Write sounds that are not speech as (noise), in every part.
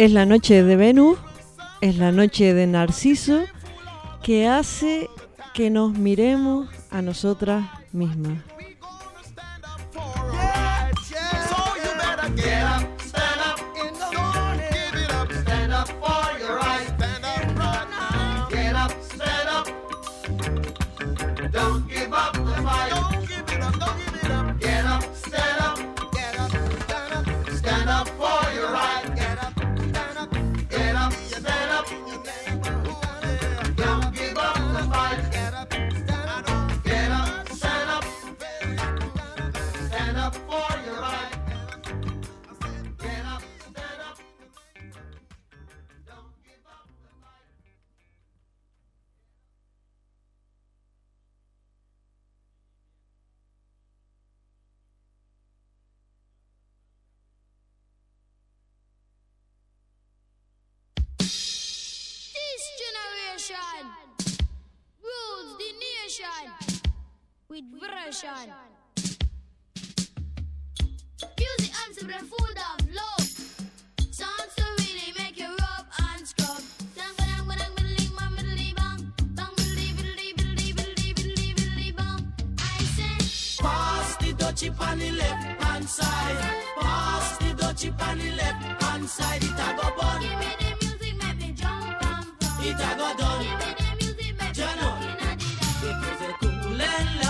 Es la noche de Venus, es la noche de Narciso, que hace que nos miremos a nosotras mismas. With version. Music answer the food of love. Sounds to really make you rub and scrub. Dutchie on the left hand side. Pass the dutchie on the left hand side. It a go bun. give me the music, make me jump and pump. It a go done. Give me the music, make me Jano. rock in the down. It was a cool and lonely, breezy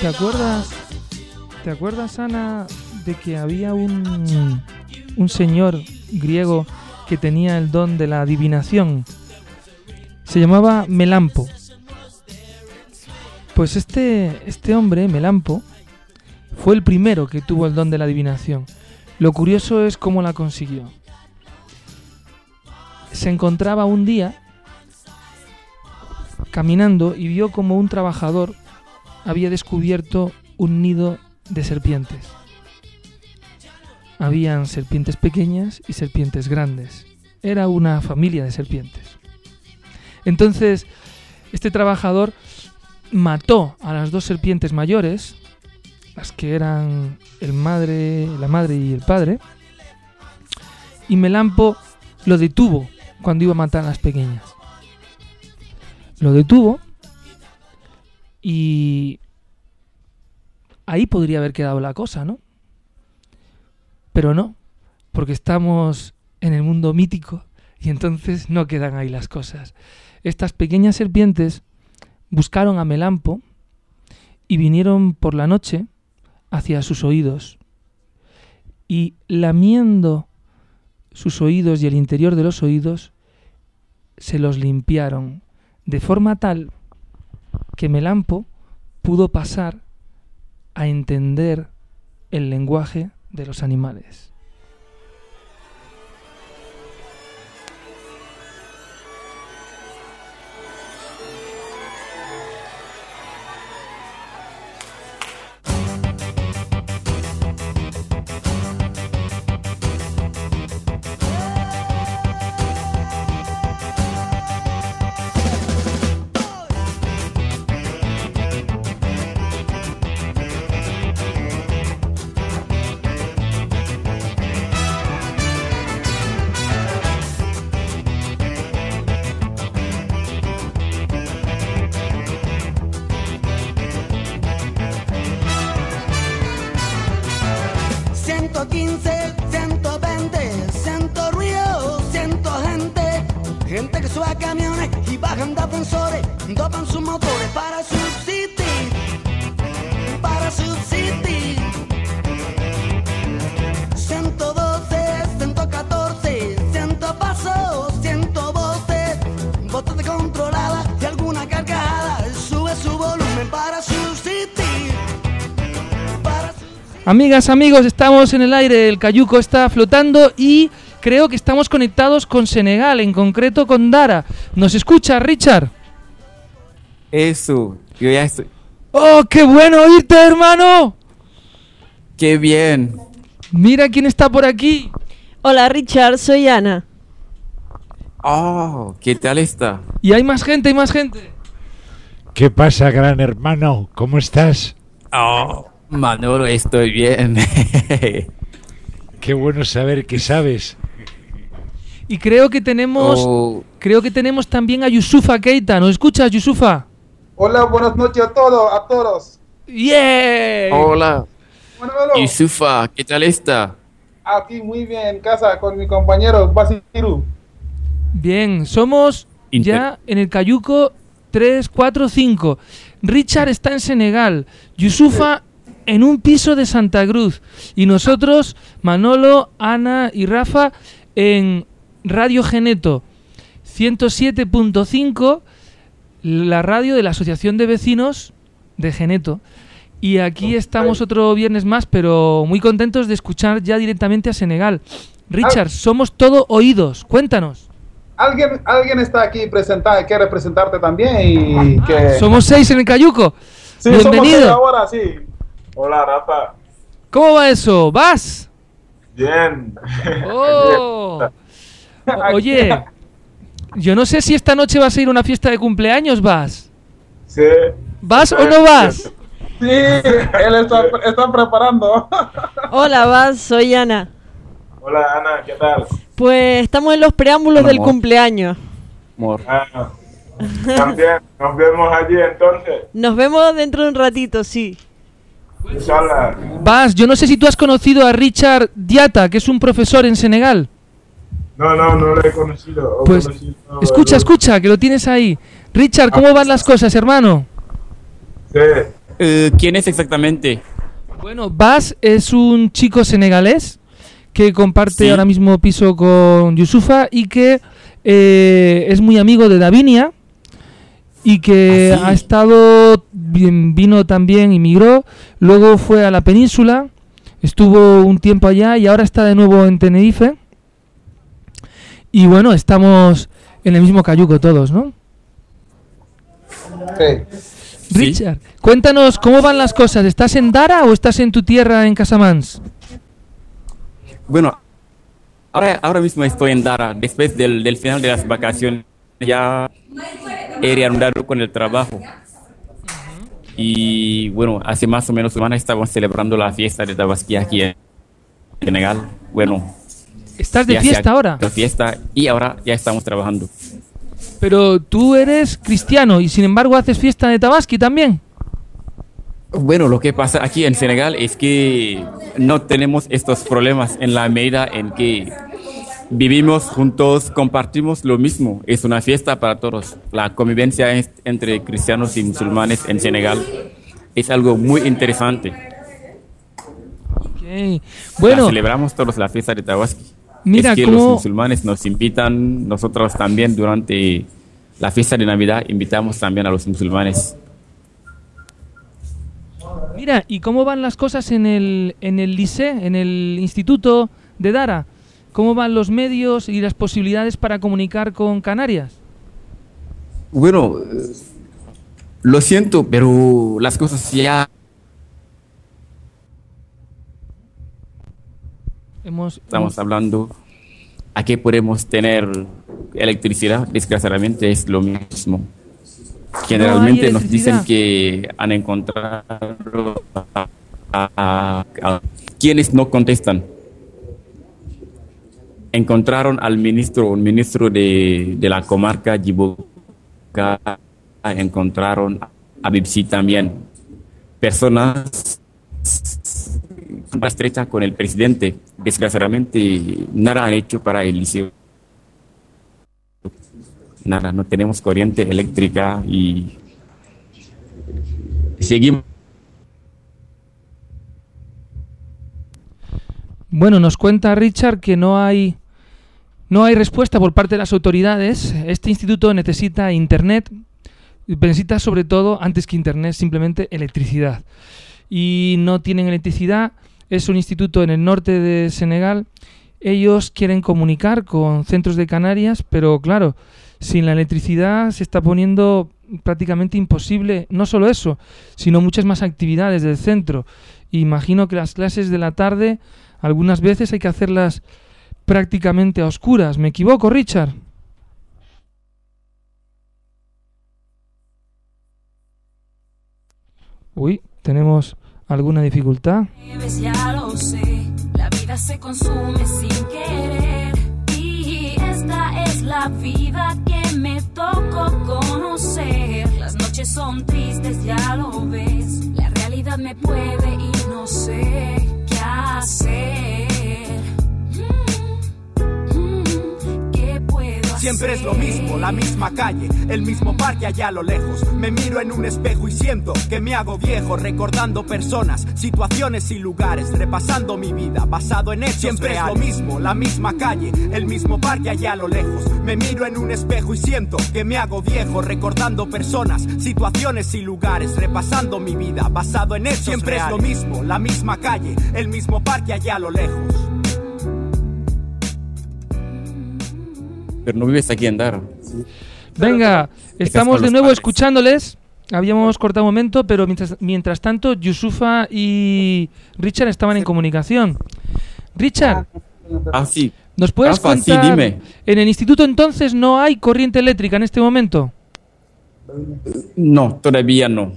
¿Te acuerdas? ¿Te acuerdas, Ana, de que había un, un señor griego que tenía el don de la adivinación? Se llamaba Melampo. Pues este, este hombre, Melampo, fue el primero que tuvo el don de la adivinación. Lo curioso es cómo la consiguió. Se encontraba un día caminando y vio como un trabajador había descubierto un nido de serpientes. Habían serpientes pequeñas y serpientes grandes. Era una familia de serpientes. Entonces, este trabajador mató a las dos serpientes mayores, las que eran el madre, la madre y el padre, y Melampo lo detuvo cuando iba a matar a las pequeñas. Lo detuvo y ahí podría haber quedado la cosa, ¿no? Pero no, porque estamos en el mundo mítico y entonces no quedan ahí las cosas. Estas pequeñas serpientes buscaron a Melampo y vinieron por la noche hacia sus oídos y lamiendo sus oídos y el interior de los oídos se los limpiaron de forma tal que Melampo pudo pasar a entender el lenguaje de los animales. Amigas, amigos, estamos en el aire, el cayuco está flotando y creo que estamos conectados con Senegal, en concreto con Dara. ¿Nos escucha, Richard? Eso, yo ya estoy. ¡Oh, qué bueno oírte, hermano! ¡Qué bien! Mira quién está por aquí. Hola Richard, soy Ana. ¡Oh! ¿Qué tal está? Y hay más gente, hay más gente. ¿Qué pasa, gran hermano? ¿Cómo estás? ¡Oh! Manolo, estoy bien. (laughs) Qué bueno saber que sabes. Y creo que tenemos, Oh, creo que tenemos también a Yusufa Keita. ¿Nos escuchas, Yusufa? Hola, buenas noches a todos, a todos. ¡Yeah! hola, Manolo, Yusufa, ¿qué tal está? aquí muy bien en casa con mi compañero Basiru. Bien, somos Inter- ya en el Cayuco 3, 4, 5. Richard está en Senegal. Yusufa en un piso de Santa Cruz. Y nosotros, Manolo, Ana y Rafa, en Radio Geneto 107.5, la radio de la Asociación de Vecinos de Geneto. Y aquí estamos otro viernes más, pero muy contentos de escuchar ya directamente a Senegal. Richard, somos todo oídos. Cuéntanos. Alguien, alguien está aquí presentado, quiere presentarte también y que... Somos seis en el Cayuco. Sí, somos Bienvenido. seis ahora, sí. Hola, Rafa. ¿Cómo va eso? ¿Vas? Bien. Oh. (laughs) Oye, yo no sé si esta noche vas a ir a una fiesta de cumpleaños, ¿vas? Sí. ¿Vas o no vas? Sí, él está, está preparando. (laughs) Hola Bas, soy Ana. Hola, Ana, ¿qué tal? Pues estamos en los preámbulos Hola, del amor. cumpleaños. Amor. Ah, también, nos vemos allí entonces. Nos vemos dentro de un ratito, sí. Vas, yo no sé si tú has conocido a Richard Diata, que es un profesor en Senegal. No, no, no lo he conocido. He Pues, conocido- escucha, escucha, que lo tienes ahí. Richard, ¿cómo van las cosas, hermano? Sí. Eh, ¿Quién es exactamente? Bueno, Bas es un chico senegalés que comparte Sí. ahora mismo piso con Yusufa y que eh, es muy amigo de Davinia y que ha estado, bien- vino también, inmigró, luego fue a la península, estuvo un tiempo allá y ahora está de nuevo en Tenerife. Y bueno, estamos en el mismo cayuco todos, ¿no? Sí. Sí. Richard, cuéntanos cómo van las cosas. ¿Estás en Dara o estás en tu tierra en Casamance? Bueno, ahora, ahora mismo estoy en Dara. Después del, del final de las vacaciones ya reanudado con el trabajo. Y bueno, hace más o menos semana estábamos celebrando la fiesta de Tabasquí aquí en Senegal. Bueno, ¿Estás de fiesta ahora? de fiesta y ahora ya estamos trabajando. Pero tú eres cristiano y sin embargo haces fiesta de Tabaski también. Bueno, lo que pasa aquí en Senegal es que no tenemos estos problemas en la medida en que vivimos juntos, compartimos lo mismo. Es una fiesta para todos. La convivencia entre cristianos y musulmanes en Senegal es algo muy interesante. Ok. La Bueno, celebramos todos la fiesta de Tabaski. Mira es que cómo- los musulmanes nos invitan, nosotros también durante la fiesta de Navidad invitamos también a los musulmanes. mira, ¿y cómo van las cosas en el, en el liceo, en el instituto de Dara? ¿Cómo van los medios y las posibilidades para comunicar con Canarias? Bueno, eh, lo siento, pero las cosas ya Hemos, estamos hablando. ¿A qué podemos tener electricidad? Desgraciadamente es lo mismo. Generalmente nos dicen que han encontrado a, a- a- quienes no contestan. Encontraron al ministro, un ministro de, de la comarca Jiboka, encontraron a Bipsi también. Personas más estrecha con el presidente. Desgraciadamente, nada han hecho para el liceo. Nada, no tenemos corriente eléctrica y seguimos. Bueno, nos cuenta Richard que no hay no hay respuesta por parte de las autoridades. Este instituto necesita internet, necesita sobre todo antes que internet simplemente electricidad. Y no tienen electricidad. Es un instituto en el norte de Senegal. Ellos quieren comunicar con centros de Canarias, pero claro, sin la electricidad se está poniendo prácticamente imposible, no solo eso, sino muchas más actividades del centro. Imagino que las clases de la tarde algunas veces hay que hacerlas prácticamente a oscuras. ¿Me equivoco, Richard? Uy, tenemos alguna dificultad. Ves, ya lo sé, la vida se consume sin querer. Y esta es la vida que me tocó conocer. Las noches son tristes, ya lo ves. La realidad me puede y no sé qué hacer. Siempre es lo mismo, la misma calle, el mismo parque allá a lo lejos. Me miro en un espejo y siento que me hago viejo, recordando personas, situaciones y lugares, repasando mi vida, basado en hechos Siempre es lo mismo, la misma calle, el mismo parque allá a lo lejos. Me miro en un espejo y siento que me hago viejo, recordando personas, situaciones y lugares, repasando mi vida, basado en hechos Siempre es lo mismo, la misma calle, el mismo parque allá a lo lejos. Pero no vives aquí en Dara. Venga, estamos de nuevo padres. escuchándoles. Habíamos cortado un momento, pero mientras, mientras tanto, Yusufa y Richard estaban en comunicación. Richard, Ah, sí. ¿nos puedes Rafa, sí, contar? dime. En el instituto entonces no hay corriente eléctrica en este momento. No, todavía no.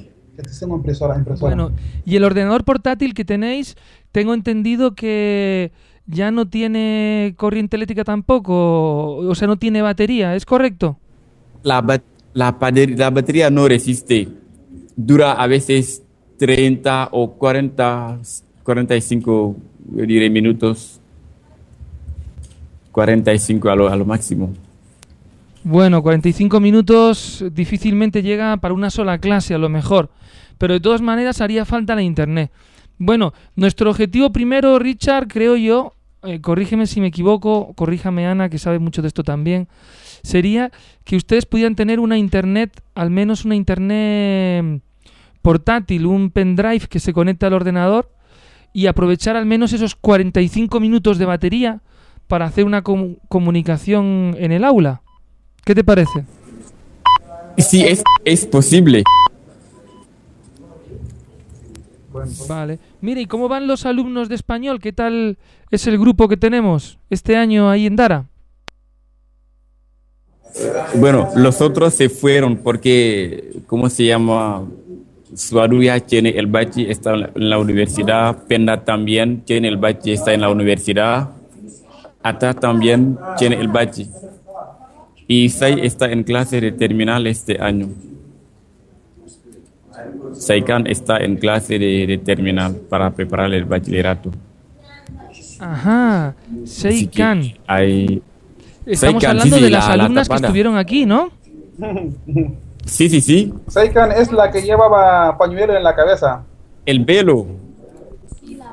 Tengo impresoras, impresoras. Bueno, y el ordenador portátil que tenéis, tengo entendido que ya no tiene corriente eléctrica tampoco, o sea, no tiene batería, ¿es correcto? La, la, batería no resiste. Dura a veces 30 o 40, 45 yo diré, minutos. 45 a lo, a lo máximo. Bueno, 45 minutos difícilmente llega para una sola clase, a lo mejor. Pero de todas maneras haría falta la internet. Bueno, nuestro objetivo primero, Richard, creo yo, eh, corrígeme si me equivoco, corríjame Ana, que sabe mucho de esto también, sería que ustedes pudieran tener una internet, al menos una internet portátil, un pendrive que se conecte al ordenador y aprovechar al menos esos 45 minutos de batería para hacer una comu- comunicación en el aula. ¿Qué te parece? Sí, es, es posible. Vale. Mire, ¿y cómo van los alumnos de español? ¿Qué tal es el grupo que tenemos este año ahí en Dara? Bueno, los otros se fueron porque, ¿cómo se llama? Suadu ya tiene el bachi, está en la universidad. Penda también tiene el bachi, está en la universidad. Ata también tiene el bachi. Y Sai está en clase de terminal este año. Saikan está en clase de, de terminal para preparar el bachillerato. Ajá, Seikan. Hay... Estamos Seikan, hablando sí, sí, de las la- la alumnas que estuvieron aquí, ¿no? Sí, sí, sí. Seikan es la que llevaba pañuelo en la cabeza. El velo.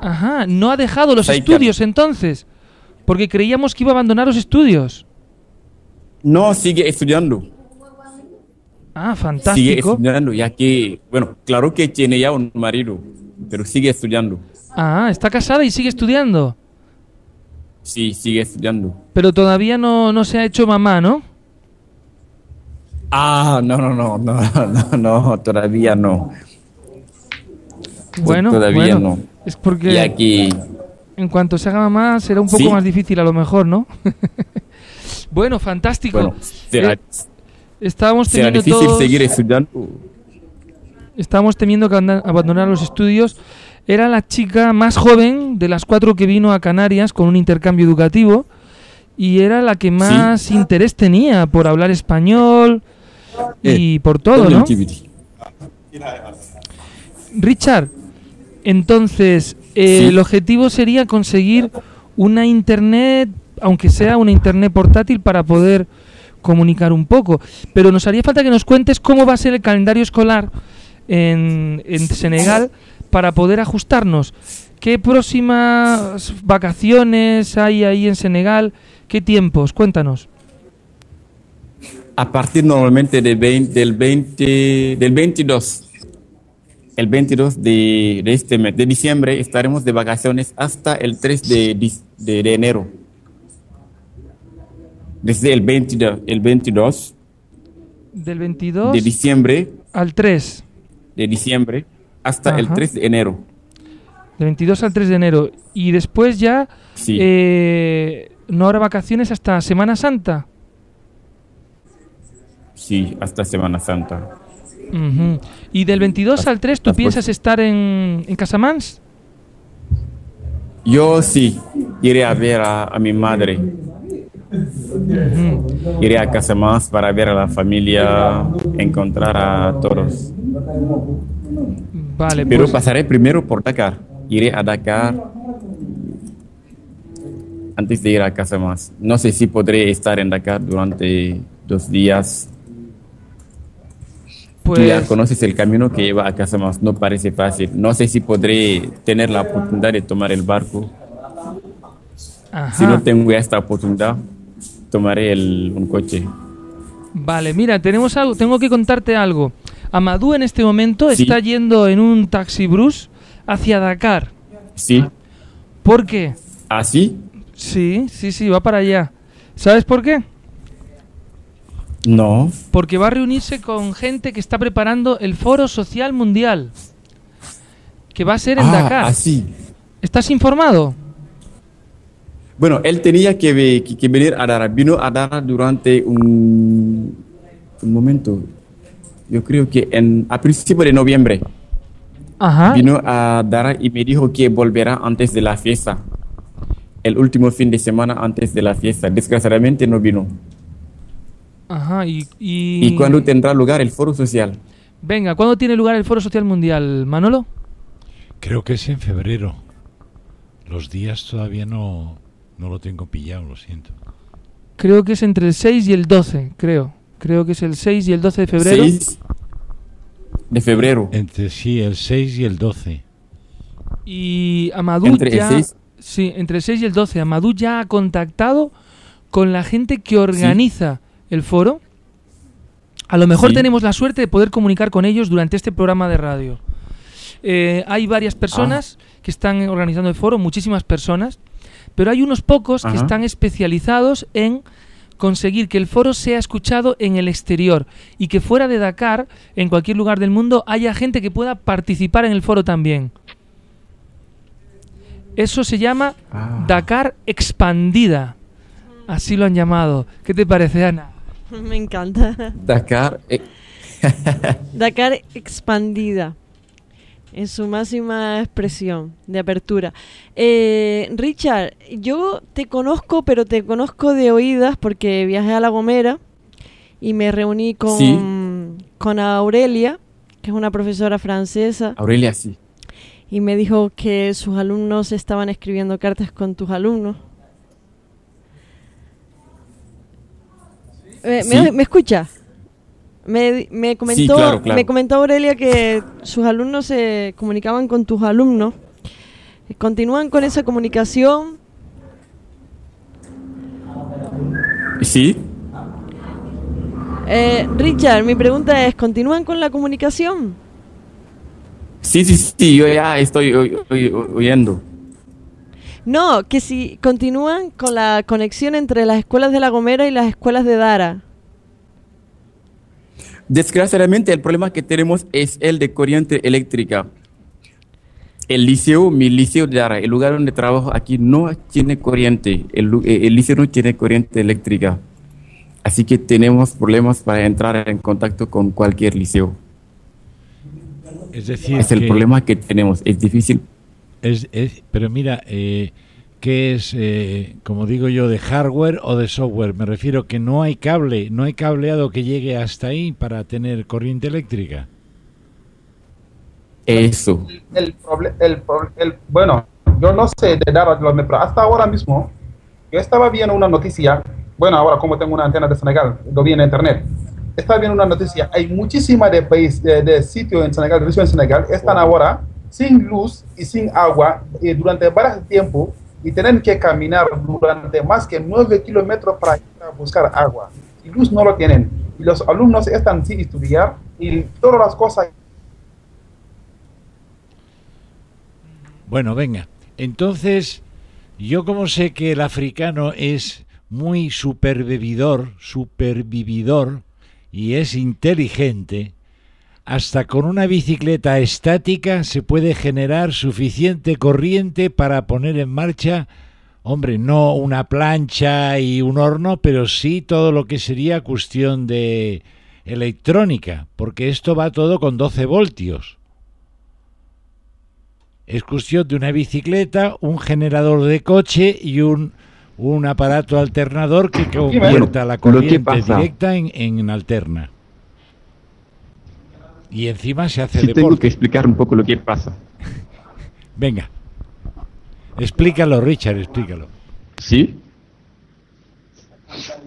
Ajá, no ha dejado los Seikan. estudios entonces. Porque creíamos que iba a abandonar los estudios. No, sigue estudiando. Ah, Sigue fantástico. estudiando, ya que, bueno, claro que tiene ya un marido, pero sigue estudiando. Ah, está casada y sigue estudiando. Sí, sigue estudiando. Pero todavía no, no se ha hecho mamá, ¿no? Ah, no, no, no, no, no, no, todavía no. Bueno, todavía bueno, no. Es porque Y aquí, en cuanto se haga mamá será un poco Sí. más difícil a lo mejor, ¿no? (laughs) bueno, fantástico. bueno, será, Eh, estábamos será difícil todos- seguir estudiando. Estábamos temiendo que abandonar los estudios. Era la chica más joven de las cuatro que vino a Canarias con un intercambio educativo y era la que más interés tenía por hablar español y por todo, ¿no? Richard, entonces eh, Sí. el objetivo sería conseguir una internet, aunque sea una internet portátil, para poder comunicar un poco. Pero nos haría falta que nos cuentes cómo va a ser el calendario escolar en, en Senegal para poder ajustarnos. ¿Qué próximas vacaciones hay ahí en Senegal? ¿Qué tiempos? Cuéntanos. A partir normalmente de 20 del 20, del 22. El 22 de, de este mes, de diciembre, estaremos de vacaciones hasta el 3 de, dis- de, de enero. Desde el 22, el 22 Del 22 de diciembre, al 3. de diciembre hasta el Ajá. 3 de enero. Del 22 al 3 de enero. Y después ya Sí. eh, no habrá vacaciones hasta Semana Santa. Sí, hasta Semana Santa. Ujú. Y del 22 al 3, ¿tú piensas estar en, en Casamance? Yo sí, iré a ver a, a mi madre. Iré a Casamance para ver a la familia, encontrar a todos. Vale, Pero pues pasaré primero por Dakar. Iré a Dakar antes de ir a Casamance. No sé si podré estar en Dakar durante dos días. Tú ya Pues- conoces el camino que lleva a Casamance. No parece fácil. No sé si podré tener la oportunidad de tomar el barco. Ajá. Si no tengo esta oportunidad, tomaré el, un coche. Vale, mira, tenemos algo, tengo que contarte algo. Amadou en este momento Sí. está yendo en un taxi Bruce hacia Dakar. ¿Sí? ¿Por qué? ¿Así? Sí, sí, sí, va para allá. ¿Sabes por qué? No. Porque va a reunirse con gente que está preparando el Foro Social Mundial. Que va a ser en Ah, Dakar. así. ¿Estás informado? Bueno, él tenía que, que venir a Dara. Vino a Dara durante un, un momento. Yo creo que en, a principios de noviembre. Ajá. Vino a Dara y me dijo que volverá antes de la fiesta. El último fin de semana antes de la fiesta. Desgraciadamente no vino. Ajá, y... y... ¿Y cuándo tendrá lugar el foro social? Venga, ¿cuándo tiene lugar el Foro Social Mundial, Manolo? Creo que es en febrero. Los días todavía no, no lo tengo pillado, lo siento. Creo que es entre el 6 y el 12, creo. Creo que es el 6 y el 12 de febrero. 6 de febrero. Entre sí, el 6 y el 12. Y Amadou Entre el ya... 6. Sí, entre el 6 y el 12. Amadou ya ha contactado con la gente que organiza el foro. A lo mejor Sí. tenemos la suerte de poder comunicar con ellos durante este programa de radio. Eh, hay varias personas que están organizando el foro, muchísimas personas, pero hay unos pocos que están especializados en conseguir que el foro sea escuchado en el exterior y que fuera de Dakar, en cualquier lugar del mundo, haya gente que pueda participar en el foro también. Eso se llama Ah. Dakar expandida. Así lo han llamado. ¿Qué te parece, Ana? (laughs) Me encanta. Dakar. eh, Dakar expandida. En su máxima expresión de apertura. Eh, Richard, yo te conozco, pero te conozco de oídas porque viajé a La Gomera y me reuní con, Sí. con Aurelia, que es una profesora francesa, Aurelia, sí. y me dijo que sus alumnos estaban escribiendo cartas con tus alumnos. Eh, ¿Me, Sí. me escucha? Me, me comentó, claro, claro. me comentó Aurelia que sus alumnos se comunicaban con tus alumnos. ¿Continúan con esa comunicación? Sí, Eh, Richard, mi pregunta es, ¿continúan con la comunicación? sí, sí, sí, yo ya estoy oy- oy- oyendo. No, que si continúan con la conexión entre las escuelas de La Gomera y las escuelas de Dara. Desgraciadamente el problema que tenemos es el de corriente eléctrica. El liceo, mi liceo de Dara, el lugar donde trabajo aquí no tiene corriente. El, eh, el liceo no tiene corriente eléctrica. Así que tenemos problemas para entrar en contacto con cualquier liceo. Es decir, Es el que- problema que tenemos. Es difícil. Es, es- pero mira, eh, ¿qué es, eh, como digo yo, de hardware o de software? Me refiero que no hay cable, no hay cableado que llegue hasta ahí para tener corriente eléctrica. Eso. el, el, el- bueno, yo no sé de dar pero hasta ahora mismo, yo estaba viendo una noticia, bueno, ahora como tengo una antena de Senegal, lo vi en internet, estaba viendo una noticia, hay muchísimas de país, de, de sitios en Senegal, de en Senegal, están ahora sin luz y sin agua eh, durante varios tiempo y tienen que caminar durante más que nueve kilómetros para ir a buscar agua. Y luz no lo tienen. Y los alumnos están sin estudiar y todas las cosas Bueno, venga. Entonces, yo como sé que el africano es muy supervividor, supervividor y es inteligente, hasta con una bicicleta estática se puede generar suficiente corriente para poner en marcha, hombre, no una plancha y un horno, pero sí todo lo que sería cuestión de electrónica, porque esto va todo con 12 voltios. Es cuestión de una bicicleta, un generador de coche y un, un aparato alternador que convierta la corriente directa en, en alterna. Y encima se hace Sí tengo deporte. que explicar un poco lo que pasa. (laughs) Venga. Explícalo, Richard, explícalo. ¿Sí?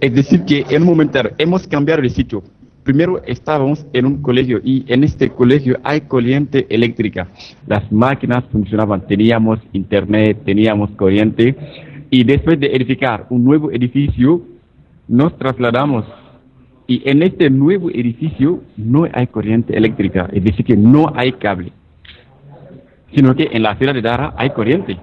Es decir, que en un momento hemos cambiado de sitio. Primero estábamos en un colegio y en este colegio hay corriente eléctrica. Las máquinas funcionaban, teníamos internet, teníamos corriente y después de edificar un nuevo edificio nos trasladamos y en este nuevo edificio no hay corriente eléctrica, es decir, que no hay cable, sino que en la ciudad de Dara hay corriente.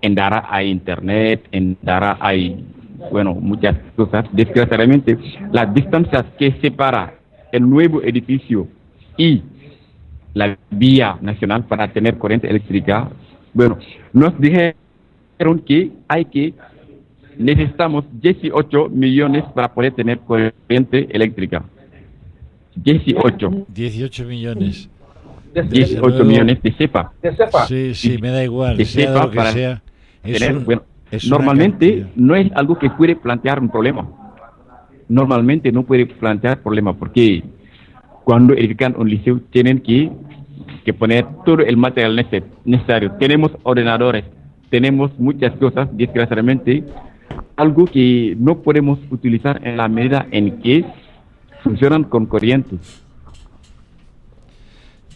En Dara hay internet, en Dara hay, bueno, muchas cosas. Desgraciadamente, las distancias que separan el nuevo edificio y la vía nacional para tener corriente eléctrica, bueno, nos dijeron que hay que necesitamos 18 millones para poder tener corriente eléctrica. 18. 18 millones. 18 millones de cepa. de cepa. Sí, sí, me da igual. de sea cepa lo que para sea. Tener- un- bueno, normalmente no es algo que puede plantear un problema. Normalmente no puede plantear problema porque cuando edifican un liceo tienen que, que poner todo el material nece- necesario. Tenemos ordenadores, tenemos muchas cosas, desgraciadamente, algo que no podemos utilizar en la medida en que funcionan con corriente.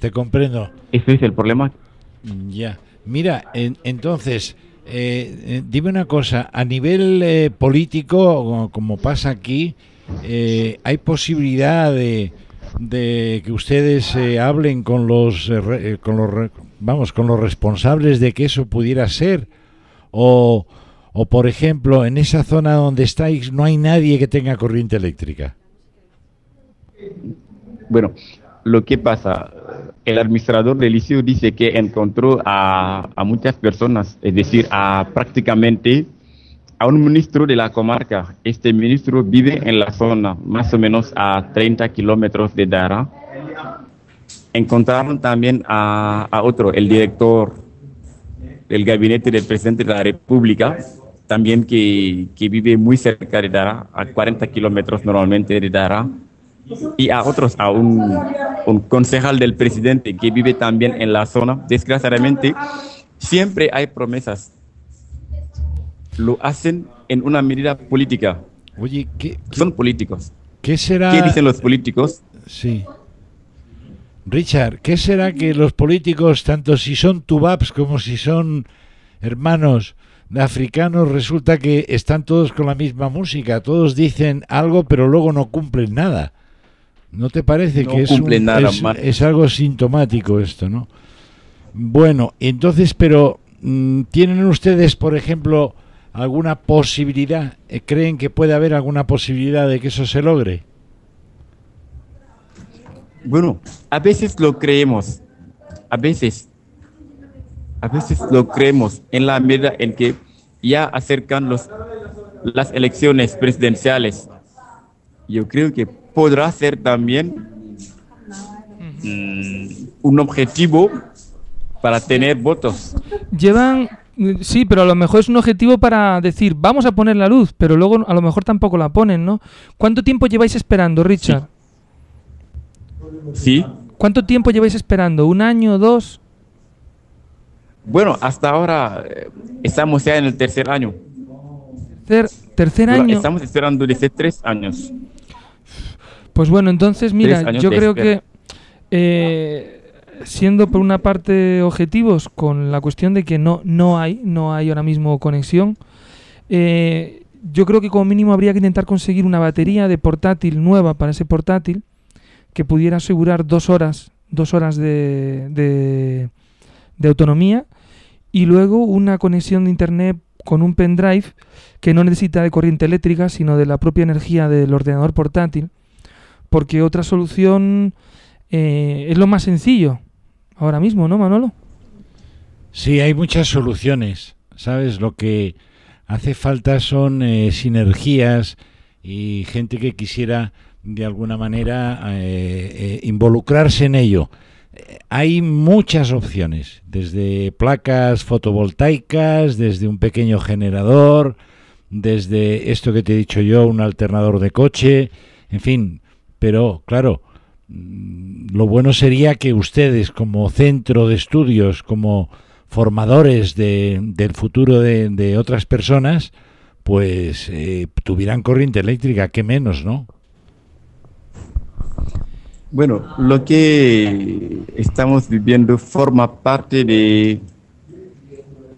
Te comprendo. Ese es el problema. Ya. Mira, en- entonces, eh, eh, dime una cosa. A nivel eh, político, como pasa aquí, eh, ¿hay posibilidad de, de que ustedes eh, hablen con los, eh, con los, vamos, con los responsables de que eso pudiera ser? O, o, por ejemplo, en esa zona donde estáis no hay nadie que tenga corriente eléctrica. Bueno, lo que pasa, el administrador del liceo dice que encontró a, a muchas personas, es decir, a prácticamente a un ministro de la comarca. Este ministro vive en la zona, más o menos a 30 kilómetros de Dara. encontraron también a, a otro, el director del gabinete del presidente de la República, también que, que vive muy cerca de Dara, a 40 kilómetros normalmente de Dara, y a otros, a un, un concejal del presidente que vive también en la zona. Desgraciadamente, siempre hay promesas. Lo hacen en una medida política. Oye, ¿qué, Son políticos. qué será? ¿Qué dicen los políticos? Sí. Richard, ¿qué será que los políticos, tanto si son tubabs como si son hermanos africanos, resulta que están todos con la misma música? Todos dicen algo, pero luego no cumplen nada. ¿No te parece No que es, cumplen un- nada, es, Mar- es algo sintomático esto, no? Bueno, entonces, pero mm, ¿tienen ustedes, por ejemplo, alguna posibilidad? eh, ¿Creen que puede haber alguna posibilidad de que eso se logre? Bueno, a veces lo creemos, a veces, a veces lo creemos en la medida en que ya acercan los, las elecciones presidenciales. Yo creo que podrá ser también mm, un objetivo para tener votos. Llevan, mm, sí, pero a lo mejor es un objetivo para decir, vamos a poner la luz, pero luego a lo mejor tampoco la ponen, ¿no? ¿Cuánto tiempo lleváis esperando, Richard? Sí. ¿Cuánto tiempo lleváis esperando? ¿Un año, dos? Bueno, hasta ahora eh, estamos ya en el tercer año. Ter- tercer año. Estamos esperando desde tres años. Pues bueno, entonces, mira, yo creo espera. que eh, siendo por una parte objetivos con la cuestión de que no, no hay, no hay ahora mismo conexión, eh, yo creo que como mínimo habría que intentar conseguir una batería de portátil nueva para ese portátil que pudiera asegurar dos horas, dos horas de, de, de autonomía y luego una conexión de internet con un pendrive que no necesita de corriente eléctrica, sino de la propia energía del ordenador portátil, porque otra solución eh, es lo más sencillo ahora mismo, ¿no, Manolo? Sí, hay muchas soluciones. ¿Sabes? Lo que hace falta son eh, sinergias y gente que quisiera de alguna manera eh, eh, involucrarse en ello. Hay muchas opciones, desde placas fotovoltaicas, desde un pequeño generador, desde esto que te he dicho yo, un alternador de coche, en fin, pero claro, mm, lo bueno sería que ustedes como centro de estudios, como formadores de- del futuro de, de otras personas, pues eh, tuvieran corriente eléctrica, qué menos, ¿no? Bueno, lo que estamos viviendo forma parte de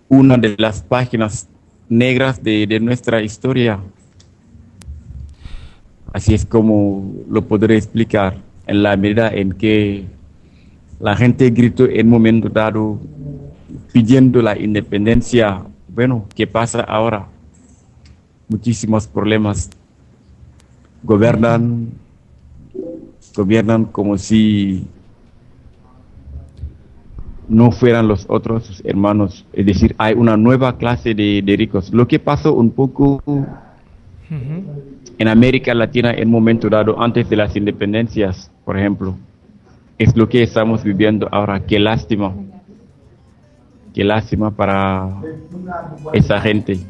una de las páginas negras de, nuestra historia. Así es como lo podré explicar en la medida en que la gente gritó en un momento dado pidiendo la independencia. Bueno, ¿qué pasa ahora? Muchísimos problemas. Gobernan gobiernan como si no fueran los otros hermanos. Es decir, hay una nueva clase de, de ricos. Lo que pasó un poco en América Latina en un momento dado, antes de las independencias, por ejemplo, es lo que estamos viviendo ahora. Qué lástima. Qué lástima para esa gente.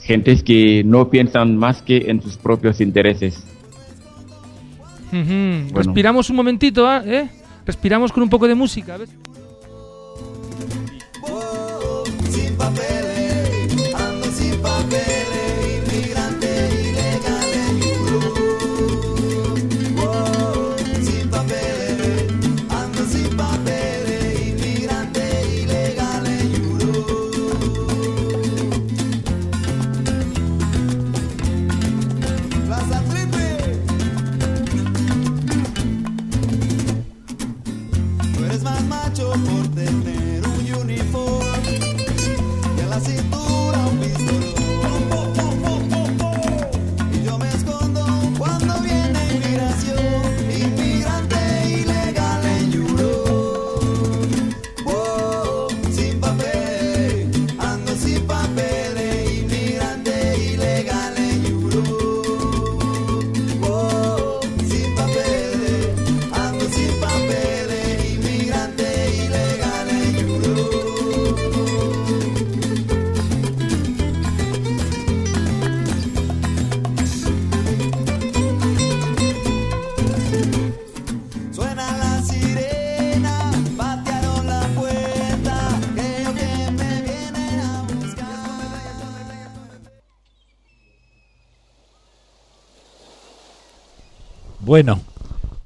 Gentes que no piensan más que en sus propios intereses. Respiramos un momentito, ¿ah? ¿eh? Respiramos con un poco de música.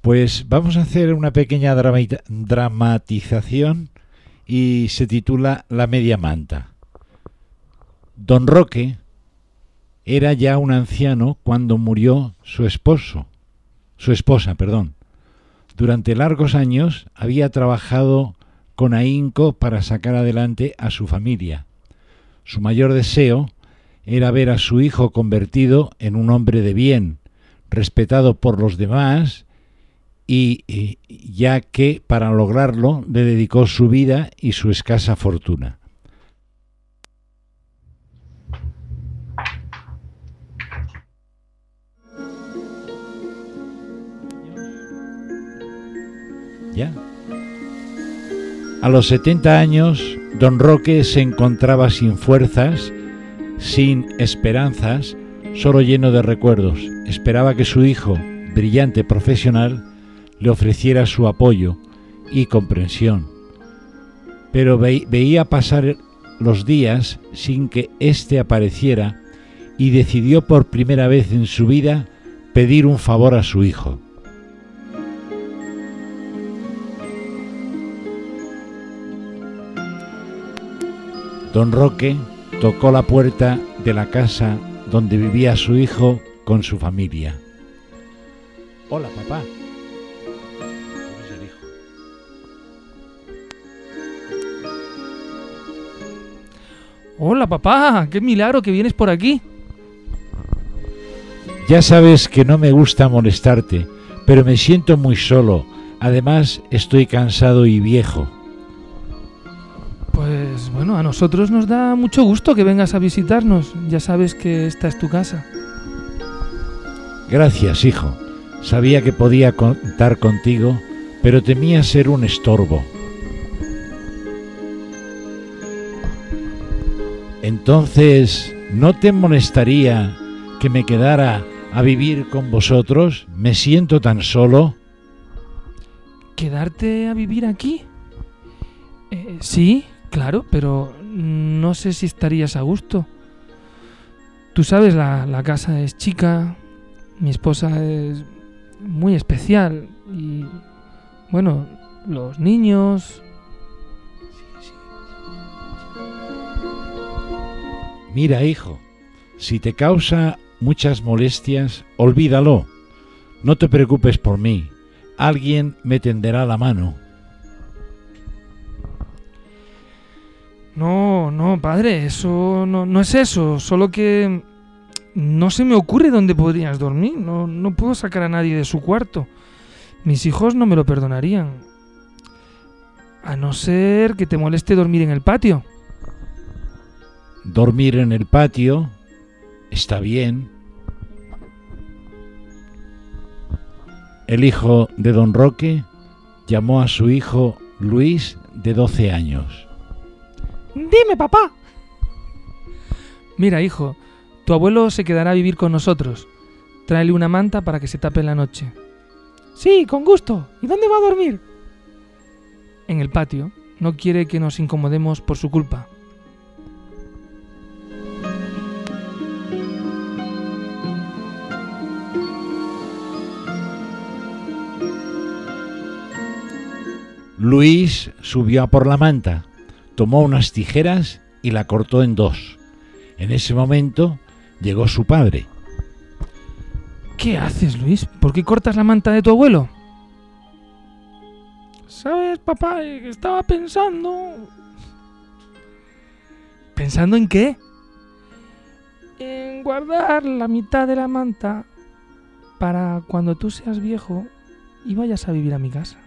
Pues vamos a hacer una pequeña dramatización y se titula La media manta. Don Roque era ya un anciano cuando murió su esposo, su esposa, perdón. Durante largos años había trabajado con ahínco para sacar adelante a su familia. Su mayor deseo era ver a su hijo convertido en un hombre de bien, respetado por los demás, y, y- ya que para lograrlo le dedicó su vida y su escasa fortuna. ¿Ya? A los 70 años, don Roque se encontraba sin fuerzas, sin esperanzas, solo lleno de recuerdos. Esperaba que su hijo, brillante profesional, le ofreciera su apoyo y comprensión. Pero ve- veía pasar los días sin que éste apareciera y decidió por primera vez en su vida pedir un favor a su hijo. Don Roque tocó la puerta de la casa donde vivía su hijo con su familia. Hola, papá. Hola, papá. Qué milagro que vienes por aquí. Ya sabes que no me gusta molestarte, pero me siento muy solo. Además, estoy cansado y viejo. Pues bueno, a nosotros nos da mucho gusto que vengas a visitarnos. Ya sabes que esta es tu casa. Gracias, hijo. Sabía que podía contar contigo, pero temía ser un estorbo. Entonces, ¿no te molestaría que me quedara a vivir con vosotros? Me siento tan solo. ¿Quedarte a vivir aquí? Eh, sí, claro, pero no sé si estarías a gusto. Tú sabes, la, la casa es chica, mi esposa es muy especial y, bueno, los niños... Mira, hijo, si te causa muchas molestias, olvídalo. No te preocupes por mí. Alguien me tenderá la mano. No, no, padre, eso no, no es eso, solo que no se me ocurre dónde podrías dormir, no, no puedo sacar a nadie de su cuarto. Mis hijos no me lo perdonarían. A no ser que te moleste dormir en el patio. Dormir en el patio está bien. El hijo de don Roque llamó a su hijo Luis de 12 años. Dime, papá. Mira, hijo, tu abuelo se quedará a vivir con nosotros. Tráele una manta para que se tape en la noche. Sí, con gusto. ¿Y dónde va a dormir? En el patio. No quiere que nos incomodemos por su culpa. Luis subió a por la manta, tomó unas tijeras y la cortó en dos. En ese momento llegó su padre. ¿Qué haces, Luis? ¿Por qué cortas la manta de tu abuelo? ¿Sabes, papá? Estaba pensando... ¿Pensando en qué? En guardar la mitad de la manta para cuando tú seas viejo y vayas a vivir a mi casa.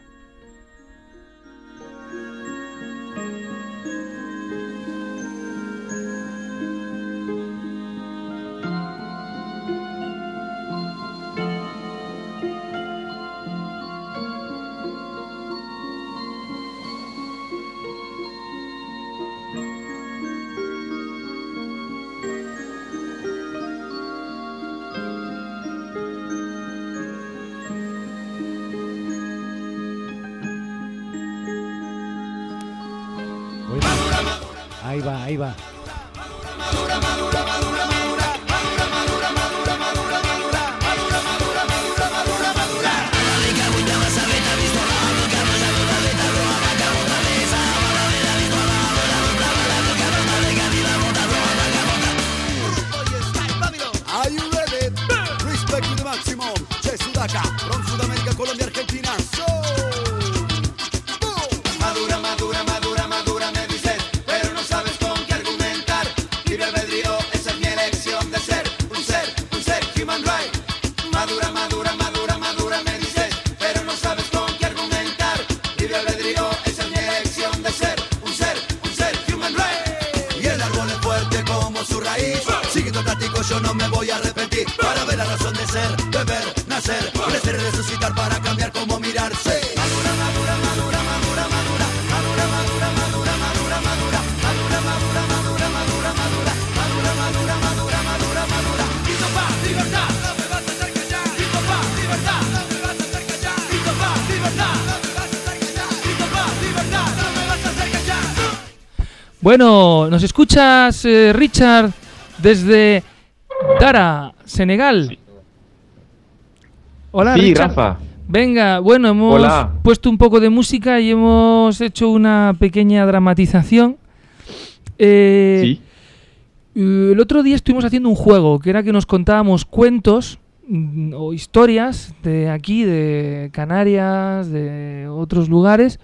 Bueno, ¿nos escuchas, eh, Richard, desde Dara, Senegal? Hola, Sí, Richard. Rafa. Venga, bueno, hemos Hola. puesto un poco de música y hemos hecho una pequeña dramatización. Eh, Sí. eh, El otro día estuvimos haciendo un juego que era que nos contábamos cuentos mm, o historias de aquí, de Canarias, de otros lugares.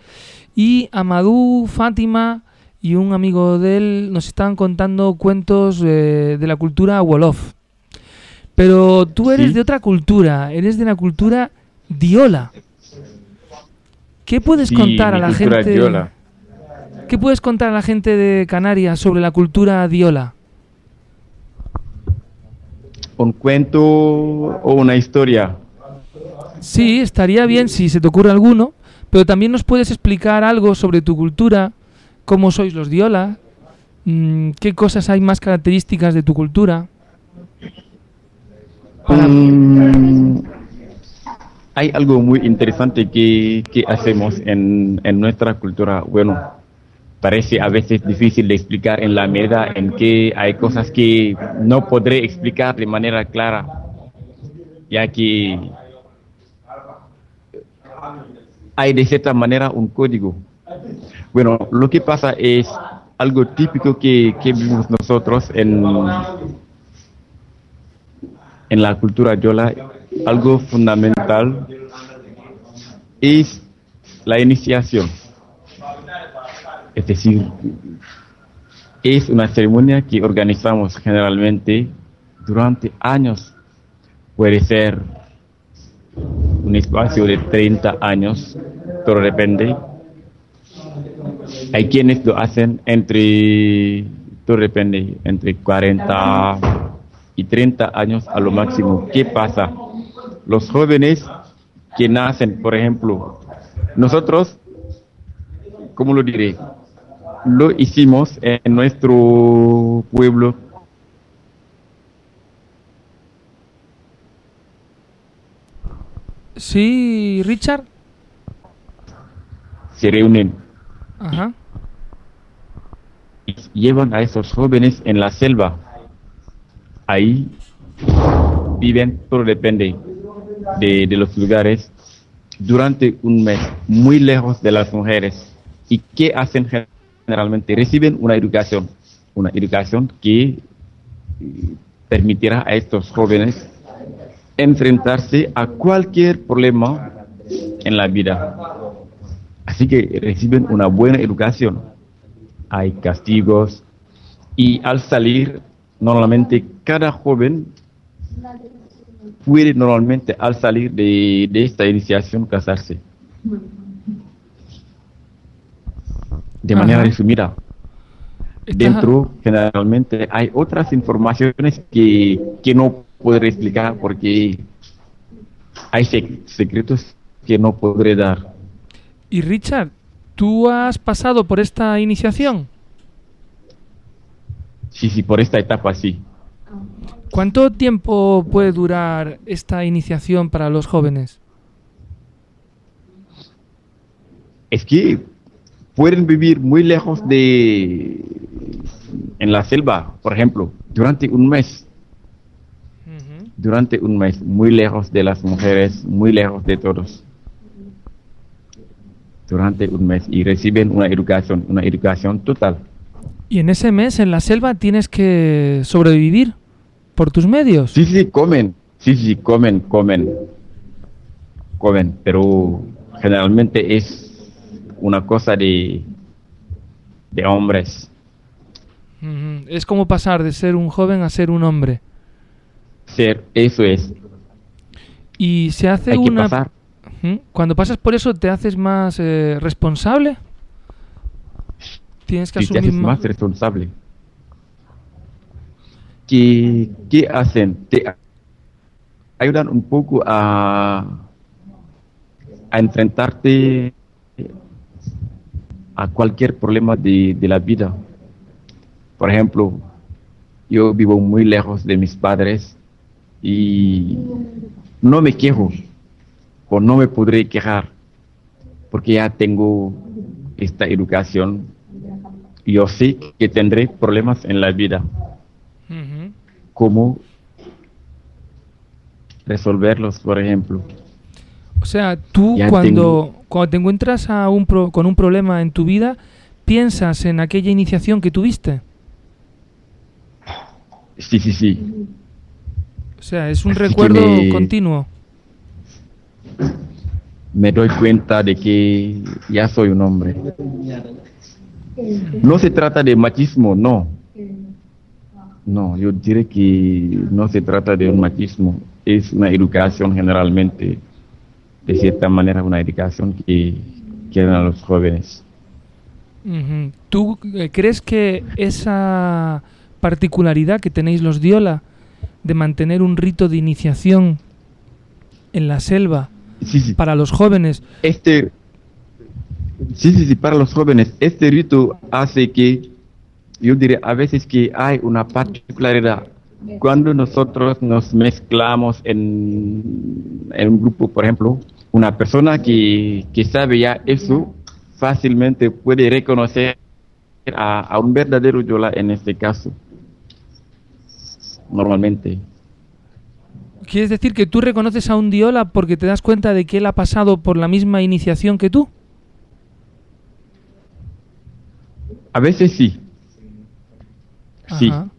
Y Amadou, Fátima y un amigo de él nos estaban contando cuentos eh, de la cultura Wolof. Pero tú eres Sí. de otra cultura, eres de la cultura Diola. ¿Qué puedes Sí, contar a la gente? diola. ¿Qué puedes contar a la gente de Canarias sobre la cultura Diola? ¿Un cuento o una historia? Sí, estaría bien si se te ocurre alguno, pero también nos puedes explicar algo sobre tu cultura, cómo sois los Diola, mm, qué cosas hay más características de tu cultura. Mm, hay algo muy interesante que, que hacemos en, en nuestra cultura. Bueno, parece a veces difícil de explicar en la medida en que hay cosas que no podré explicar de manera clara, ya que hay de cierta manera un código. Bueno, lo que pasa es algo típico que, que vivimos nosotros en, en la cultura yola, algo fundamental es la iniciación. Es decir, es una ceremonia que organizamos generalmente durante años. Puede ser un espacio de 30 años, todo depende. Hay quienes lo hacen entre, todo depende, entre 40 y 30 años a lo máximo. ¿Qué pasa? Los jóvenes que nacen, por ejemplo, nosotros, ¿cómo lo diré? Lo hicimos en nuestro pueblo Sí, Richard. se reúnen Ajá. y llevan a esos jóvenes en la selva. Ahí viven, todo depende de, de los lugares, durante un mes, muy lejos de las mujeres. ¿Y qué hacen generalmente? Reciben una educación, una educación que eh, permitirá a estos jóvenes enfrentarse a cualquier problema en la vida. Así que reciben una buena educación. Hay castigos y al salir, normalmente cada joven puede normalmente al salir de, de esta iniciación casarse. De manera Ajá. resumida. Dentro generalmente hay otras informaciones que, que no podré explicar porque hay sec- secretos que no podré dar. Y Richard, ¿tú has pasado por esta iniciación? Sí, sí, por esta etapa sí. ¿Cuánto tiempo puede durar esta iniciación para los jóvenes? Es que pueden vivir muy lejos de en la selva, por ejemplo, durante un mes. Durante un mes, muy lejos de las mujeres, muy lejos de todos. Durante un mes y reciben una educación, una educación total. Y en ese mes en la selva tienes que sobrevivir por tus medios. Sí, sí, comen. Sí, sí, comen, comen. joven, pero generalmente es una cosa de, de hombres. Es como pasar de ser un joven a ser un hombre. Ser, eso es. Y se hace Hay que una... pasar. Cuando pasas por eso, ¿te haces más eh, responsable? Tienes que Si te asumir haces más responsable. ¿Qué, qué hacen? Te ayudan un poco a, a enfrentarte a cualquier problema de, de la vida. Por ejemplo, yo vivo muy lejos de mis padres y no me quejo o no me podré quejar porque ya tengo esta educación. Yo sé que tendré problemas en la vida. ¿Cómo resolverlos, por ejemplo? O sea, tú Ya cuando, cuando te encuentras a un pro- con un problema en tu vida, piensas en aquella iniciación que tuviste. Sí, sí, sí. O sea, es un Así recuerdo me- continuo. Me doy cuenta de que ya soy un hombre. No se trata de machismo, no. No, yo diré que no se trata de un machismo. Es una educación generalmente, de cierta manera, una educación que quieren a los jóvenes. ¿Tú eh, crees que esa particularidad que tenéis los Diola de mantener un rito de iniciación en la selva Sí, sí. para los jóvenes, Este, sí, sí, sí, para los jóvenes, este rito hace que, yo diré a veces que hay una particularidad. Cuando nosotros nos mezclamos en, en un grupo, por ejemplo, una persona que, que sabe ya eso fácilmente puede reconocer a, a un verdadero Yola en este caso. Normalmente. ¿Quieres decir que tú reconoces a un Diola porque te das cuenta de que él ha pasado por la misma iniciación que tú? A veces sí. Sí. Ajá.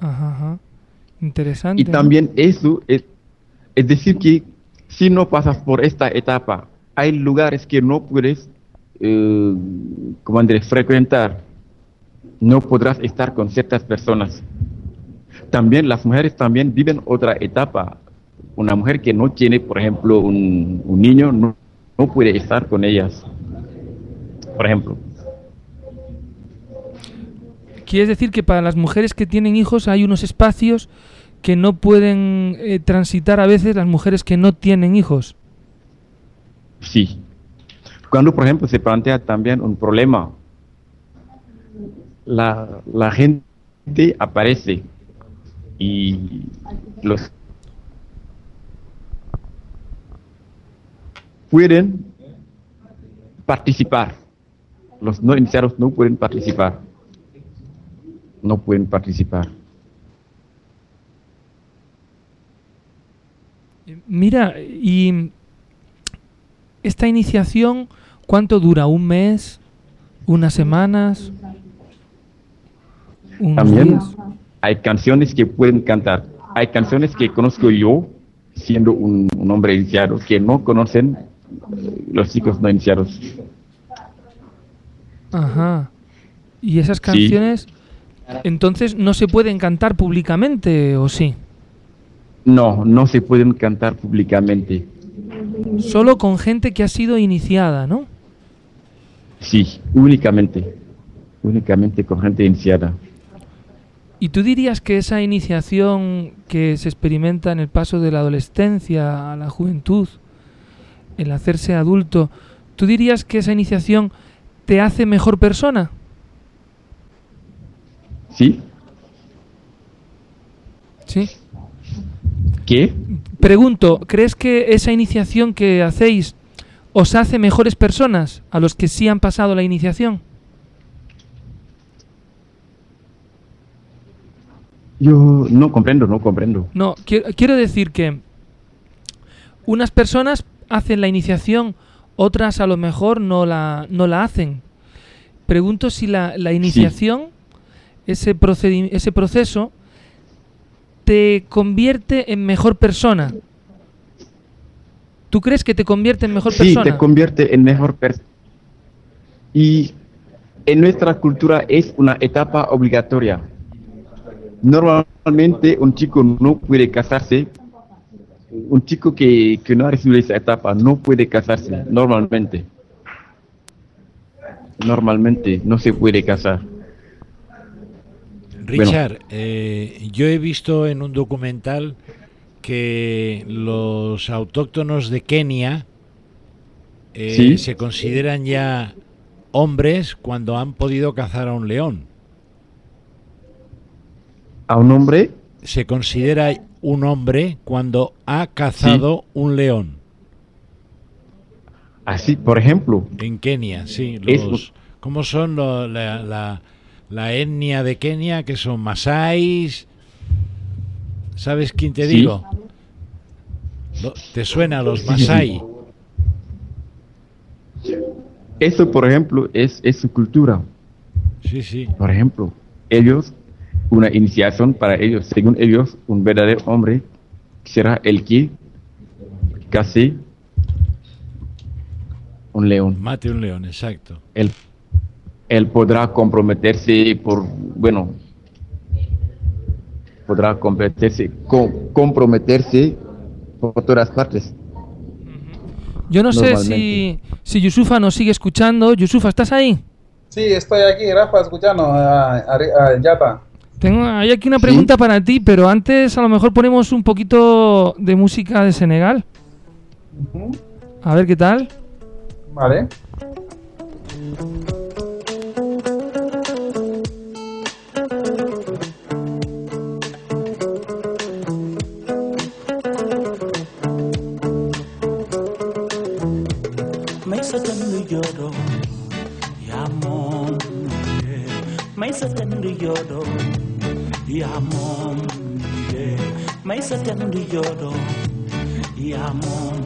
Ajá, ajá. Interesante. Y también eso es, es decir que si no pasas por esta etapa, hay lugares que no puedes, eh, diré, frecuentar. No podrás estar con ciertas personas. También las mujeres también viven otra etapa. Una mujer que no tiene, por ejemplo, un, un niño, no, no puede estar con ellas. Por ejemplo. ¿Quieres decir que para las mujeres que tienen hijos hay unos espacios que no pueden eh, transitar a veces las mujeres que no tienen hijos? Sí. Cuando, por ejemplo, se plantea también un problema, la, la gente aparece y los pueden participar. Los no iniciados no pueden participar. No pueden participar. Mira, y esta iniciación, ¿cuánto dura? ¿Un mes? ¿Unas semanas? ¿Unos También días? Hay canciones que pueden cantar. Hay canciones que conozco yo, siendo un, un hombre iniciado, que no conocen eh, los chicos no iniciados. Ajá. ¿Y esas Sí. canciones entonces no se pueden cantar públicamente o sí? No, no se pueden cantar públicamente. Solo con gente que ha sido iniciada, ¿no? Sí, únicamente. Únicamente con gente iniciada. ¿Y tú dirías que esa iniciación que se experimenta en el paso de la adolescencia a la juventud, el hacerse adulto, ¿tú dirías que esa iniciación te hace mejor persona? ¿Sí? Sí. ¿Qué? Pregunto, ¿crees que esa iniciación que hacéis os hace mejores personas a los que sí han pasado la iniciación? Yo no comprendo, no comprendo. No, quiero, quiero decir que unas personas hacen la iniciación, otras a lo mejor no la, no la hacen. Pregunto si la, la iniciación, ese, procedi- ese proceso, te convierte en mejor persona. ¿Tú crees que te convierte en mejor Sí, persona? te convierte en mejor persona. Y en nuestra cultura es una etapa obligatoria. Normalmente un chico no puede casarse. Un chico que, que no ha recibido esa etapa no puede casarse, normalmente. Normalmente no se puede casar. Richard, eh, yo he visto en un documental que los autóctonos de Kenia eh, Sí. se consideran ya hombres cuando han podido cazar a un león. A un hombre, Se considera un hombre cuando ha cazado un león. así, por ejemplo, En Kenia, sí. Es Los, ¿Cómo son lo- la, la- la etnia de Kenia? Que son masáis. ¿Sabes quién te Sí. digo? ¿Te suena los sí, sí. masái? eso, por ejemplo, es, es su cultura. Sí, sí. Por ejemplo, ellos, una iniciación para ellos, según ellos, un verdadero hombre será el que case un león. Mate un león, exacto. Él, él podrá comprometerse por, bueno, podrá comprometerse, com- comprometerse por todas partes. Yo no sé si, si Yusufa nos sigue escuchando. Yusufa, ¿estás ahí? Sí, estoy aquí, Rafa, escuchando a, a, a Yapa. Tengo, hay aquí una pregunta para ti, pero antes a lo mejor ponemos un poquito de música de Senegal. A ver qué tal. Vale. may yaa moom lii may sa ten du joodo yaa moom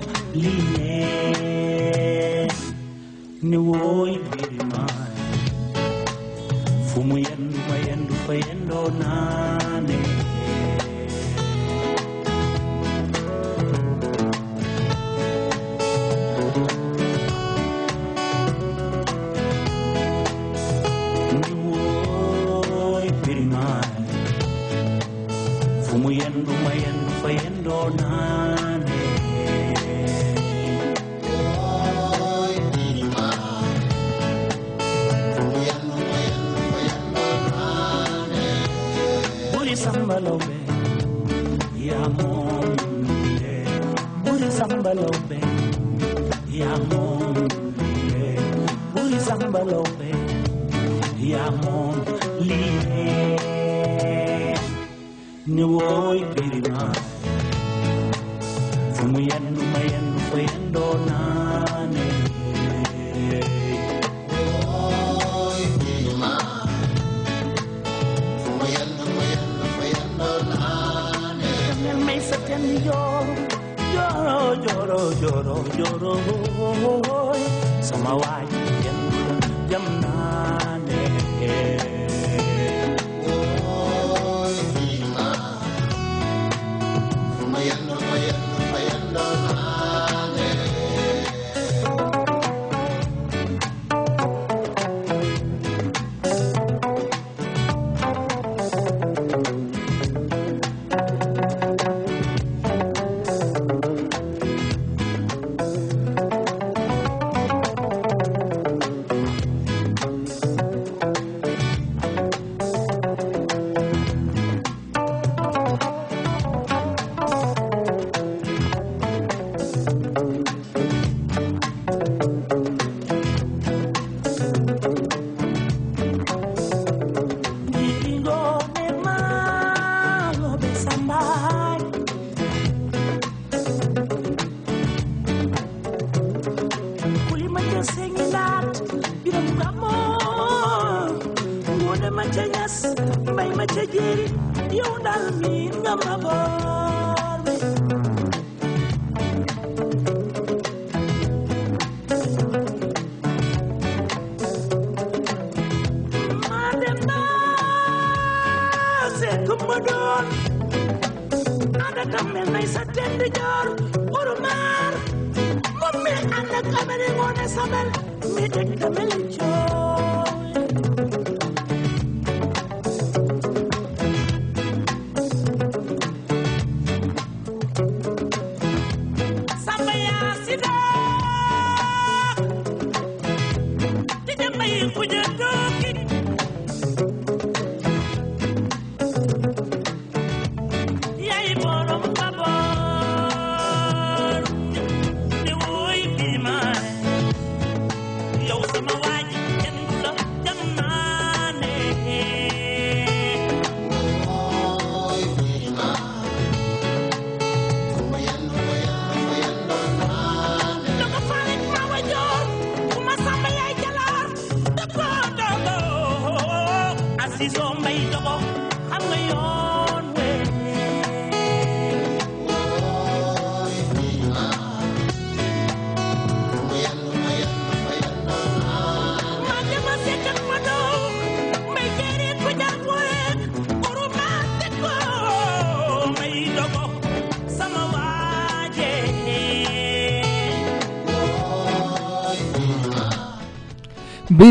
lii nee ni wooy biiri maay fu mu yendu ma yendu fa yendoo naane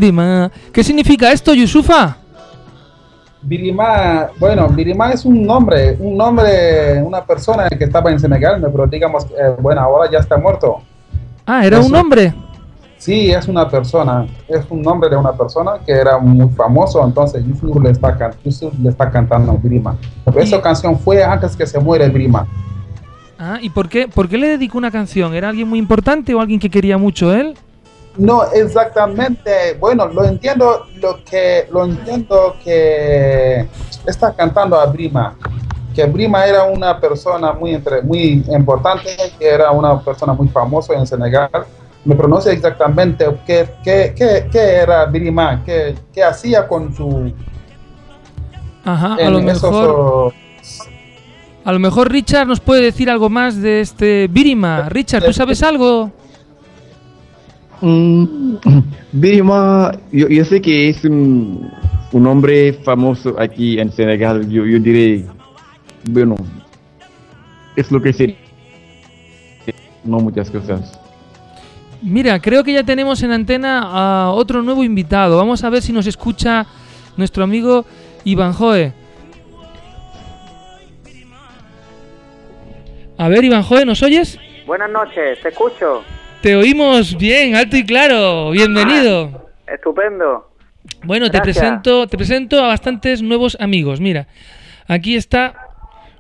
Birima. ¿Qué significa esto, Yusufa? Birima, bueno, Birima es un nombre, un nombre, una persona que estaba en Senegal, pero digamos, eh, bueno, ahora ya está muerto. Ah, era un hombre. Sí, es una persona, es un nombre de una persona que era muy famoso, entonces Yusuf le está, can- Yusuf le está cantando Birima. Pero esa canción fue antes que se muere Birima. Ah, ¿y por qué, por qué le dedicó una canción? ¿Era alguien muy importante o alguien que quería mucho él? No, exactamente. Bueno, lo entiendo, lo que lo entiendo que está cantando a Brima, que Brima era una persona muy entre, muy importante, que era una persona muy famosa en Senegal. Me pronuncia exactamente qué, qué, qué, qué era Brima, qué, qué hacía con su Ajá, a lo mejor. A lo mejor Richard nos puede decir algo más de este Birima. Richard, ¿tú sabes algo? Mm, Birima, yo, yo sé que es un, un hombre famoso aquí en Senegal. Yo, yo diré, bueno, es lo que sé. No muchas cosas. Mira, creo que ya tenemos en antena a otro nuevo invitado. Vamos a ver si nos escucha nuestro amigo Iván Joe. A ver, Iván Joe, ¿nos oyes? Buenas noches, te escucho. Te oímos bien, alto y claro. Bienvenido. Estupendo. Bueno, te presento, te presento a bastantes nuevos amigos. Mira, aquí está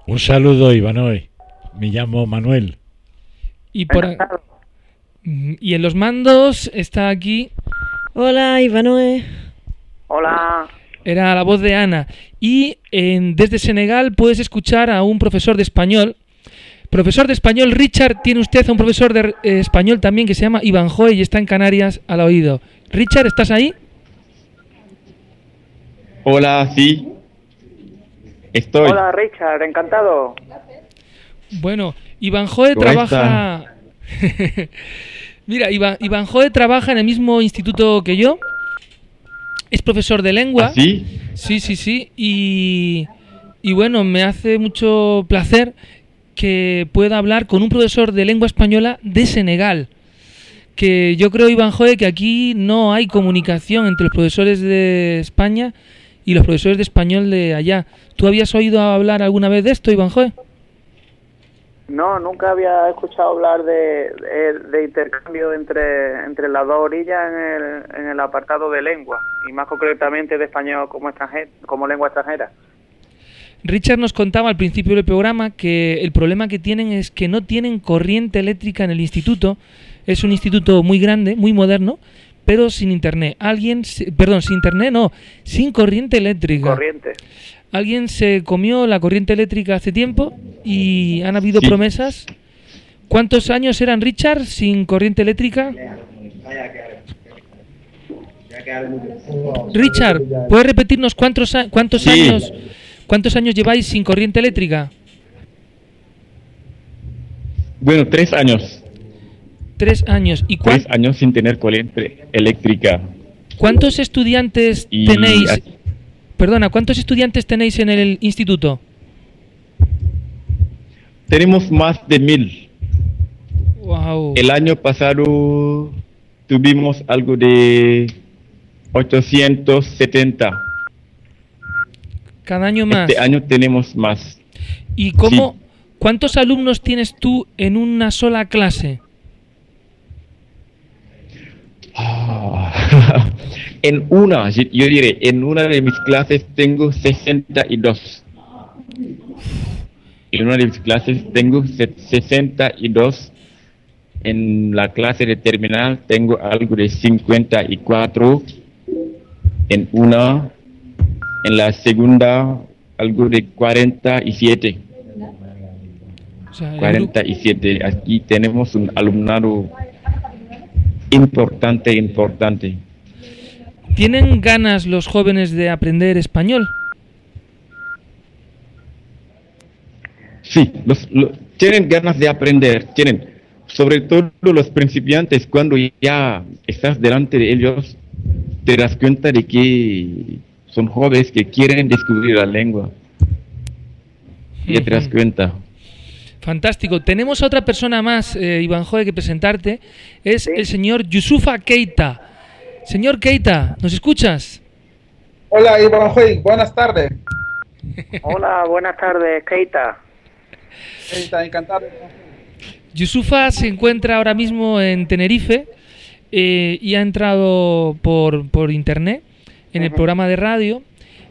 Un saludo, Ivanoy. Me llamo Manuel. y por a- y en los mandos está aquí Hola, Ivanoe. Hola. Era la voz de Ana. Y en- desde Senegal puedes escuchar a un profesor de español. Profesor de español, Richard, tiene usted a un profesor de eh, español también que se llama Iván Joy y está en Canarias al oído. Richard, ¿estás ahí? Hola, sí. Estoy. Hola, Richard, encantado. Bueno, Iván Joe ¿Cómo trabaja... (laughs) Mira, Iván, Iván Joe trabaja en el mismo instituto que yo. Es profesor de lengua. ¿Ah, sí? Sí, sí, sí. Y, y bueno, me hace mucho placer que pueda hablar con un profesor de lengua española de Senegal. Que yo creo, Iván Joe, que aquí no hay comunicación entre los profesores de España y los profesores de español de allá. ¿Tú habías oído hablar alguna vez de esto, Iván Joe? No, nunca había escuchado hablar de, de- de intercambio entre, entre las dos orillas en el, en el apartado de lengua, y más concretamente de español como, como lengua extranjera. Richard nos contaba al principio del programa que el problema que tienen es que no tienen corriente eléctrica en el instituto. Es un instituto muy grande, muy moderno, pero sin internet. Alguien, perdón, sin internet no, sin corriente eléctrica. Corriente. Alguien se comió la corriente eléctrica hace tiempo y han habido Sí. promesas. ¿Cuántos años eran Richard sin corriente eléctrica? Richard, ¿puedes repetirnos cuántos, a- cuántos Sí. años cuántos años lleváis sin corriente eléctrica? Bueno, tres años. Tres años. ¿Y Tres años sin tener corriente eléctrica. cuántos estudiantes Y tenéis? Perdona, ¿cuántos estudiantes tenéis en el instituto? Tenemos más de mil. Wow. El año pasado tuvimos algo de 870. Cada año más. Este año tenemos más. ¿Y cómo, cuántos alumnos tienes tú en una sola clase? Ah, (laughs) en una, yo diré, en una de mis clases tengo 62. En una de mis clases tengo se- 62. En la clase de terminal tengo algo de 54. En una, en la segunda, algo de 47. O sea, el gru- 47. Aquí tenemos un alumnado importante, importante. ¿Tienen ganas los jóvenes de aprender español? Sí, los, lo- tienen ganas de aprender, tienen, sobre todo los principiantes, cuando ya estás delante de ellos, te das cuenta de que son jóvenes que quieren descubrir la lengua. Ya te das cuenta. Fantástico. Tenemos a otra persona más, eh, Iván Joe, que presentarte. Es el señor Yusufa Keita. Señor Keita, ¿nos escuchas? Hola, Iván Juey, buenas tardes. (laughs) Hola, buenas tardes, Keita. Está encantado. Yusufa se encuentra ahora mismo en Tenerife eh, y ha entrado por, por internet en el programa de radio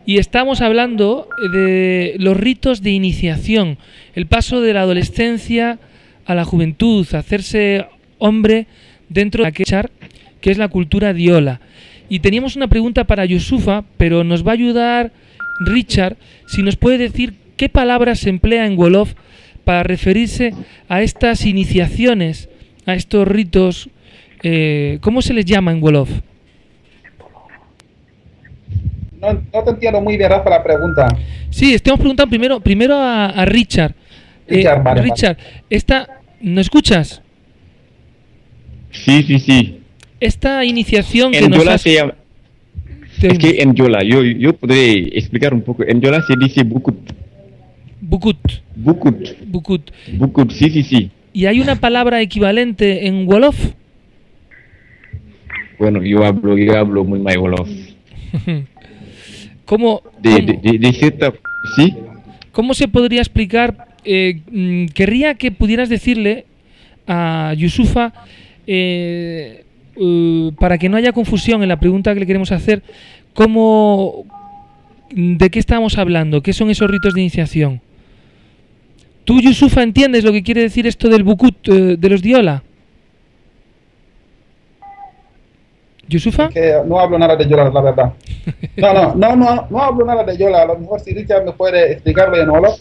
y estamos hablando de los ritos de iniciación, el paso de la adolescencia a la juventud, hacerse hombre dentro de la que que es la cultura diola. Y teníamos una pregunta para Yusufa, pero nos va a ayudar Richard si nos puede decir qué palabras se emplea en Wolof para referirse a estas iniciaciones, a estos ritos. eh, ¿Cómo se les llama en Wolof? No, no te entiendo muy bien, Rafa, la pregunta. Sí, estamos preguntando primero, primero a, a Richard. Eh, Richard, vale, esta, ¿no escuchas? Sí, sí, sí. Esta iniciación que En nos Yola has... se llama... Es que en Yola, yo, yo podré explicar un poco. En Yola se dice Bukut. Bukut. Bukut. Bukut. Bukut, sí, sí, sí. ¿Y hay una palabra equivalente en Wolof? Bueno, yo hablo, yo hablo muy mal Wolof. (laughs) ¿Cómo, De, de, de, de cierta... Sí. ¿Cómo se podría explicar? eh, mm, querría que pudieras decirle a Yusufa, eh, eh, para que no haya confusión en la pregunta que le queremos hacer, cómo, ¿de qué estamos hablando? ¿Qué son esos ritos de iniciación? ¿Tú, Yusufa, entiendes lo que quiere decir esto del Bukut eh, de los Diola? ¿Yusufa? Que no hablo nada de Yola, la verdad. No, no, no, no, no hablo nada de Yola. A lo mejor si Richard me puede explicarlo en Olo,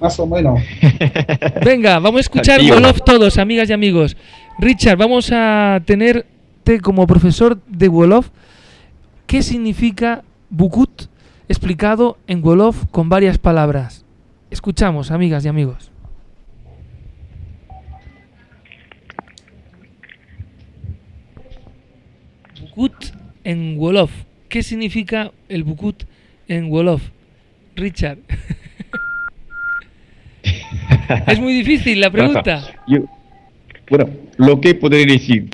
más o menos. (laughs) Venga, vamos a escuchar. Wolof todos, amigas y amigos. Richard, vamos a tenerte como profesor de Wolof. ¿Qué significa Bukut explicado en Wolof con varias palabras? Escuchamos, amigas y amigos. Bukut en Wolof. ¿Qué significa el Bukut en Wolof? Richard. (laughs) es muy difícil la pregunta. Rafa, yo- bueno, lo que podré decir,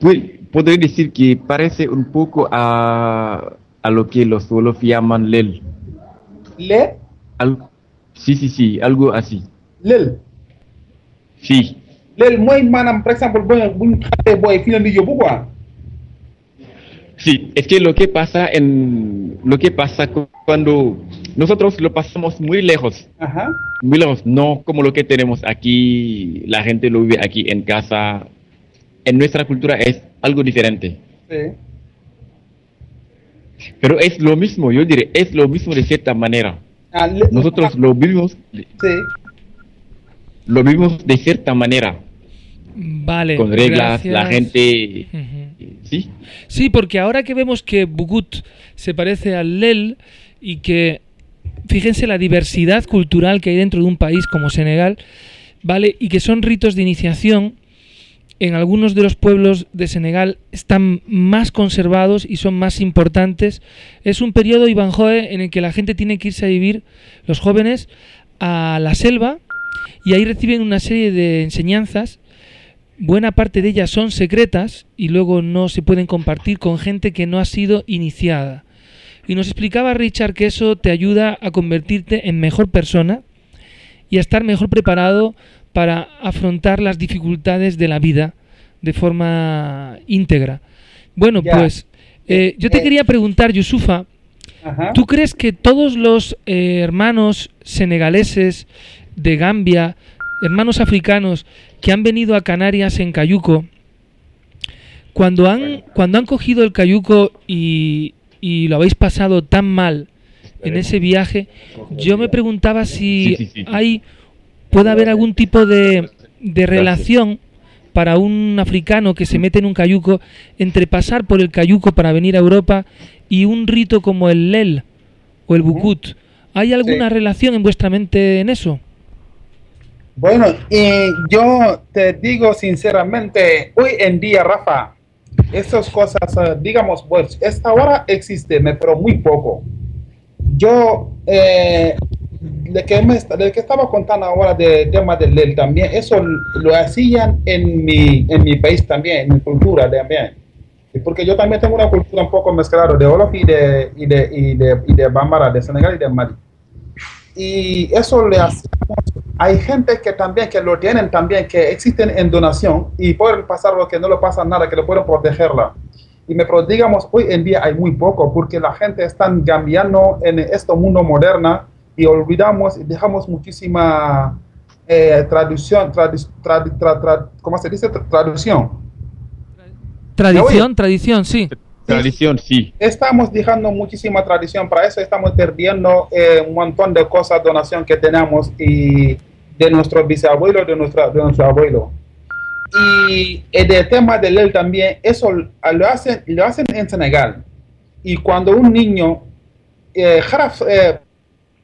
pu- podré decir que parece un poco a, a lo que los Wolof llaman Lel. ¿Le? Al- sí, sí, sí, algo así. Lel. Sí, Lel, muy manam, por ejemplo, voy a un boy, film de yo, ¿buah? Sí, es que lo que pasa en lo que pasa cu- cuando nosotros lo pasamos muy lejos, Ajá. muy lejos, no como lo que tenemos aquí, la gente lo vive aquí en casa. En nuestra cultura es algo diferente. Sí. Pero es lo mismo, yo diré, es lo mismo de cierta manera. Ah, Nosotros lo vivimos, Sí. lo vivimos de cierta manera, Vale. con reglas, la gente, sí, Sí, porque ahora que vemos que Bugut se parece al Lel y que, fíjense la diversidad cultural que hay dentro de un país como Senegal, ¿vale? Y que son ritos de iniciación, en algunos de los pueblos de Senegal están más conservados y son más importantes. Es un periodo, Iván Joe, en el que la gente tiene que irse a vivir, los jóvenes, a la selva y ahí reciben una serie de enseñanzas buena parte de ellas son secretas y luego no se pueden compartir con gente que no ha sido iniciada. Y nos explicaba Richard que eso te ayuda a convertirte en mejor persona y a estar mejor preparado para afrontar las dificultades de la vida de forma íntegra. Bueno, Ya. pues eh, yo te eh. quería preguntar, Yusufa, Ajá. ¿tú crees que todos los eh, hermanos senegaleses de Gambia, hermanos africanos que han venido a Canarias en cayuco, cuando han, cuando han cogido el cayuco y, y lo habéis pasado tan mal en ese viaje, yo me preguntaba si Sí, sí, sí. hay puede haber algún tipo de, de relación para un africano que se mete en un cayuco entre pasar por el cayuco para venir a Europa y un rito como el Lel o el Bukut. ¿Hay alguna relación en vuestra mente en eso? Bueno, y yo te digo sinceramente, hoy en día, Rafa, esas cosas, eh, digamos, pues, esta ahora existe, pero muy poco. Yo, eh, de que, me, que estaba contando ahora del tema del LEL también, eso lo hacían en mi, en mi país también, en mi cultura también. Porque yo también tengo una cultura un poco mezclada de Olof y de, y de, y de, y de Bambara, de Senegal y de Mali. Y eso le hacemos. Hay gente que también, que lo tienen también, que existen en donación y pueden pasar lo que no le pasa nada, que le pueden protegerla. Y me pero digamos, hoy en día hay muy poco porque la gente está cambiando en este mundo moderno y olvidamos y dejamos muchísima eh, traducción, tradu- trad- tra- tra- ¿cómo se dice? Tra- traducción. Tradición, tradición, sí. Tradición, sí. Estamos dejando muchísima tradición, para eso estamos perdiendo eh, un montón de cosas, donación que tenemos y de nuestro bisabuelo, de, nuestra, de nuestro abuelo. Y el del tema del él también, eso lo hacen, lo hacen en Senegal. Y cuando un niño, eh, jaraf, eh,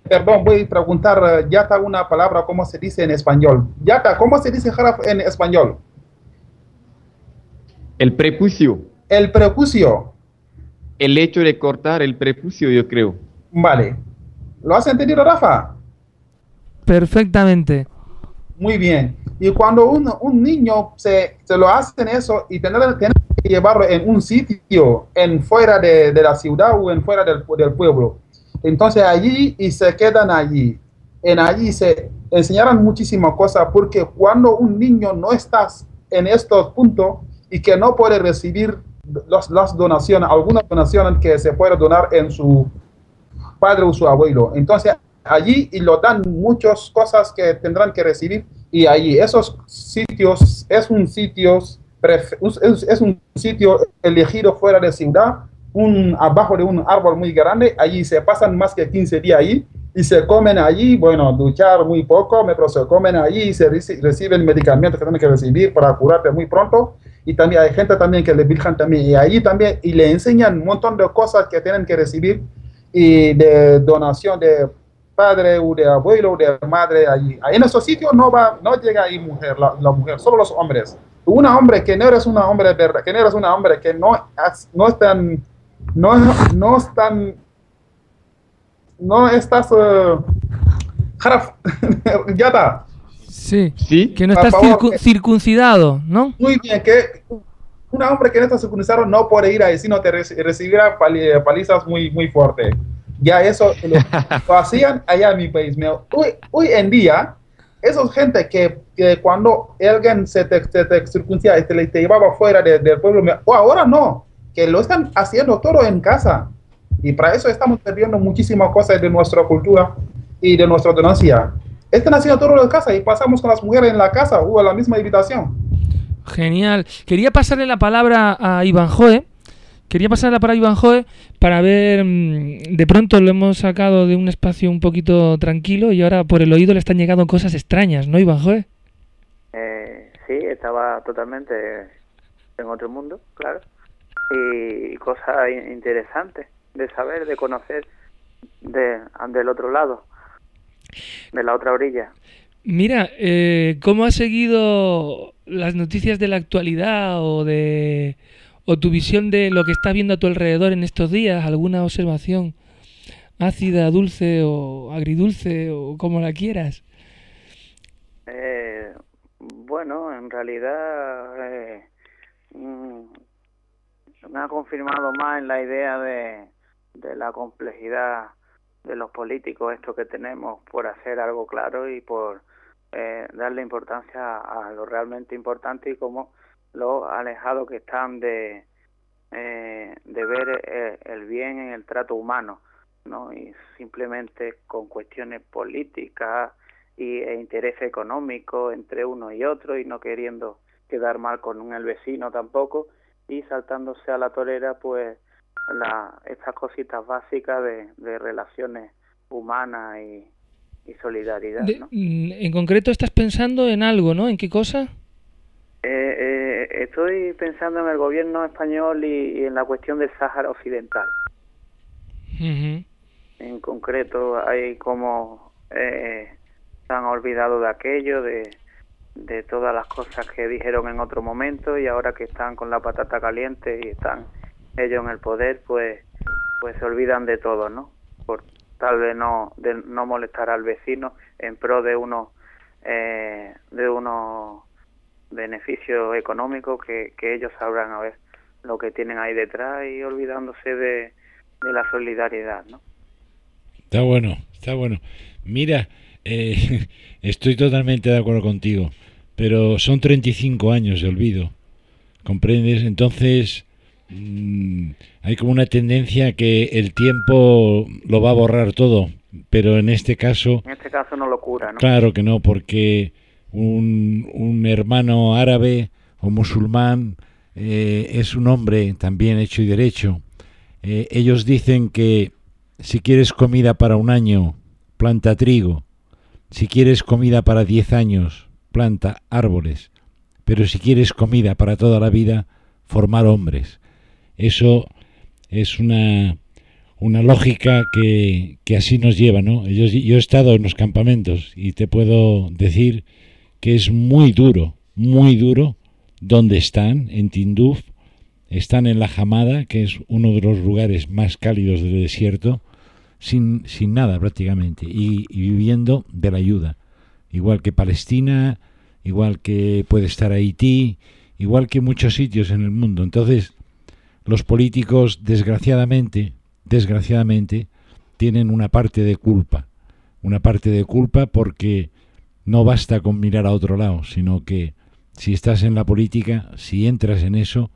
perdón, voy a preguntar, eh, Yata, una palabra, ¿cómo se dice en español? Yata, ¿cómo se dice jaraf en español? El prepucio. El prepucio. El hecho de cortar el prepucio, yo creo. Vale. ¿Lo has entendido, Rafa? Perfectamente. Muy bien. Y cuando un, un niño se, se lo hacen eso y tener, tener que llevarlo en un sitio, en fuera de, de la ciudad o en fuera del, del pueblo, entonces allí y se quedan allí. En allí se enseñaron muchísimas cosas porque cuando un niño no está en estos puntos y que no puede recibir las donaciones, algunas donaciones que se puede donar en su padre o su abuelo. Entonces, allí y lo dan muchas cosas que tendrán que recibir y allí esos sitios es un sitio es, un sitio elegido fuera de ciudad, un abajo de un árbol muy grande, allí se pasan más que 15 días ahí y se comen allí, bueno, duchar muy poco, pero se comen allí y se reci- reciben medicamentos que tienen que recibir para curarte muy pronto y también hay gente también que le virgen también y allí también y le enseñan un montón de cosas que tienen que recibir y de donación de padre o de abuelo o de madre allí. Ahí en esos sitios no va, no llega ahí mujer, la, la mujer, solo los hombres. Una hombre que no eres una hombre verdad, que no eres una hombre que no, no están, no, no están, no estás, jaraf, (laughs) ya está. Sí. Sí. Que no favor, circu- que- circuncidado, ¿no? Muy bien, que un hombre que no está circuncidado no puede ir ahí, sino te reci- recibirá pali- palizas muy, muy fuertes. Ya eso lo, (laughs) lo hacían allá en mi país. Hoy, hoy en día, esos gente que, que cuando alguien se te, se te circuncida y te, te llevaba fuera de- del pueblo, me- o ahora no, que lo están haciendo todo en casa. Y para eso estamos perdiendo muchísimas cosas de nuestra cultura y de nuestra donancia. Están haciendo todo en casa y pasamos con las mujeres en la casa o en la misma habitación. Genial. Quería pasarle la palabra a Iván Joe. Quería pasarle la palabra a Iván Joe para ver. mm, De pronto lo hemos sacado de un espacio un poquito tranquilo y ahora por el oído le están llegando cosas extrañas, ¿no, Iván Joe? Eh, sí, estaba totalmente en otro mundo, claro. Y cosas in- interesantes de saber, de conocer de, del otro lado, de la otra orilla. Mira, eh, ¿cómo has seguido las noticias de la actualidad o de o tu visión de lo que está viendo a tu alrededor en estos días? ¿Alguna observación ácida, dulce o agridulce o como la quieras? Eh, Bueno, en realidad eh, mm, me ha confirmado más en la idea de, de la complejidad de los políticos, esto que tenemos por hacer algo claro y por eh, darle importancia a lo realmente importante y como lo alejados que están de, eh, de ver eh, el bien en el trato humano, ¿no? Y simplemente con cuestiones políticas y, e interés económico entre uno y otro y no queriendo quedar mal con el vecino tampoco y saltándose a la torera pues la, estas cositas básicas de, de relaciones humanas y, y solidaridad, De- ¿no? mm, en concreto estás pensando en algo, ¿no? ¿En qué cosa? Eh, eh, estoy pensando en el gobierno español y, y en la cuestión del Sáhara Occidental. Ujú. En concreto, hay como eh, se han olvidado de aquello, de, de todas las cosas que dijeron en otro momento y ahora que están con la patata caliente y están ellos en el poder, pues pues se olvidan de todo, ¿no? Por tal de no de no molestar al vecino en pro de unos eh, de unos beneficios económicos que, que ellos sabrán a ver lo que tienen ahí detrás y olvidándose de, de la solidaridad, ¿no? Está bueno, está bueno. Mira, eh, (laughs) estoy totalmente de acuerdo contigo, pero son 35 años de olvido, ¿comprendes? Entonces mm, hay como una tendencia que el tiempo lo va a borrar todo, pero en este caso, En este caso no locura, ¿no? claro que no, porque un, un hermano árabe o musulmán eh, es un hombre también hecho y derecho. Eh, ellos dicen que si quieres comida para un año, planta trigo. Si quieres comida para 10 años, planta árboles. Pero si quieres comida para toda la vida, formar hombres. Eso es una, una lógica que, que así nos lleva, ¿no? Yo, he estado en los campamentos y te puedo decir que es muy duro, muy duro donde están, en Tinduf, están en la Jamada, que es uno de los lugares más cálidos del desierto, sin, sin nada prácticamente, y, y viviendo de la ayuda. Igual que Palestina, igual que puede estar Haití, igual que muchos sitios en el mundo. Entonces, los políticos, desgraciadamente, desgraciadamente, tienen una parte de culpa. Una parte de culpa porque no basta con mirar a otro lado, sino que si estás en la política, si entras en eso,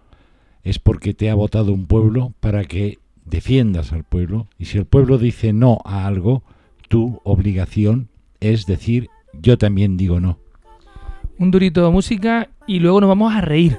es porque te ha votado un pueblo para que defiendas al pueblo. Y si el pueblo dice no a algo, tu obligación es decir, yo también digo no. Un durito de música y luego nos vamos a reír.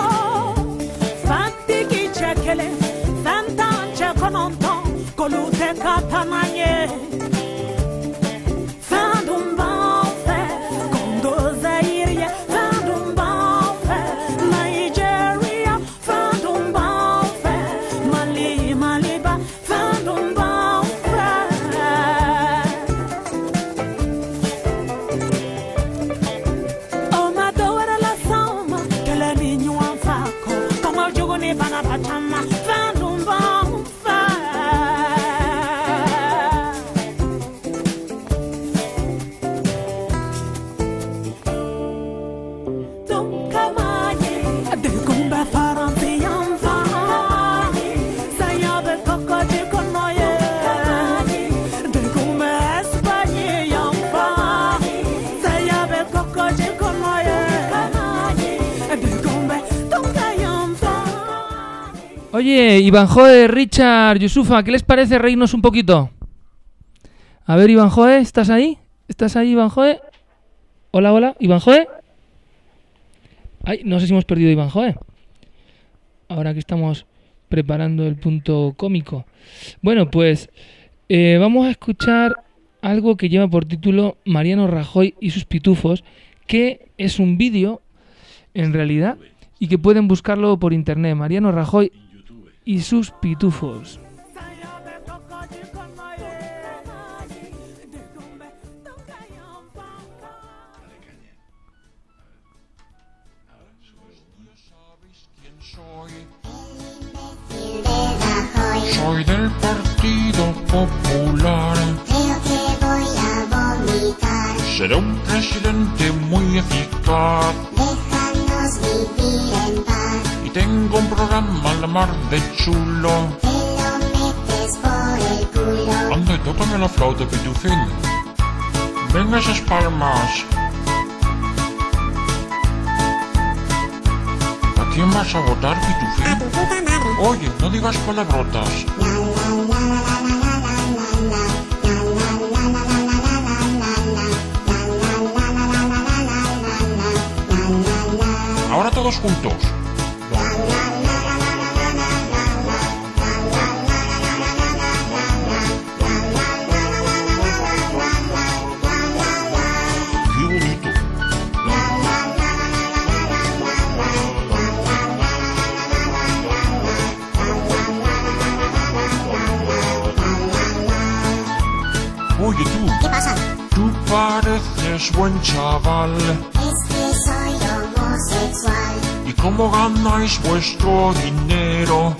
como Oye, Iván Joe, Richard, Yusufa, ¿qué les parece reírnos un poquito? A ver, Iván Joe, ¿estás ahí? ¿Estás ahí, Iván Joe? Hola, hola, Iván Joe. Ay, no sé si hemos perdido a Iván Joe. Ahora que estamos preparando el punto cómico. Bueno, pues eh, vamos a escuchar algo que lleva por título Mariano Rajoy y sus pitufos, que es un vídeo, en realidad, y que pueden buscarlo por internet. Mariano Rajoy y sus pitufos. ¿Quién soy? El imbécil de la joya. Soy del Partido Popular. Creo que voy a vomitar. Será un presidente muy eficaz. Déjanos vivir en paz. Tengo un programa la mar de chulo. Te lo metes por el culo. Ande, tócame la flauta, pitufín. Venga esas palmas. ¿A quién vas a votar, pitufín? A tu puta madre. Oye, no digas palabrotas. Ahora todos juntos. Oye tú, ¿Qué pasa? tú pareces buen chaval. Cómo ganáis vuestro dinero?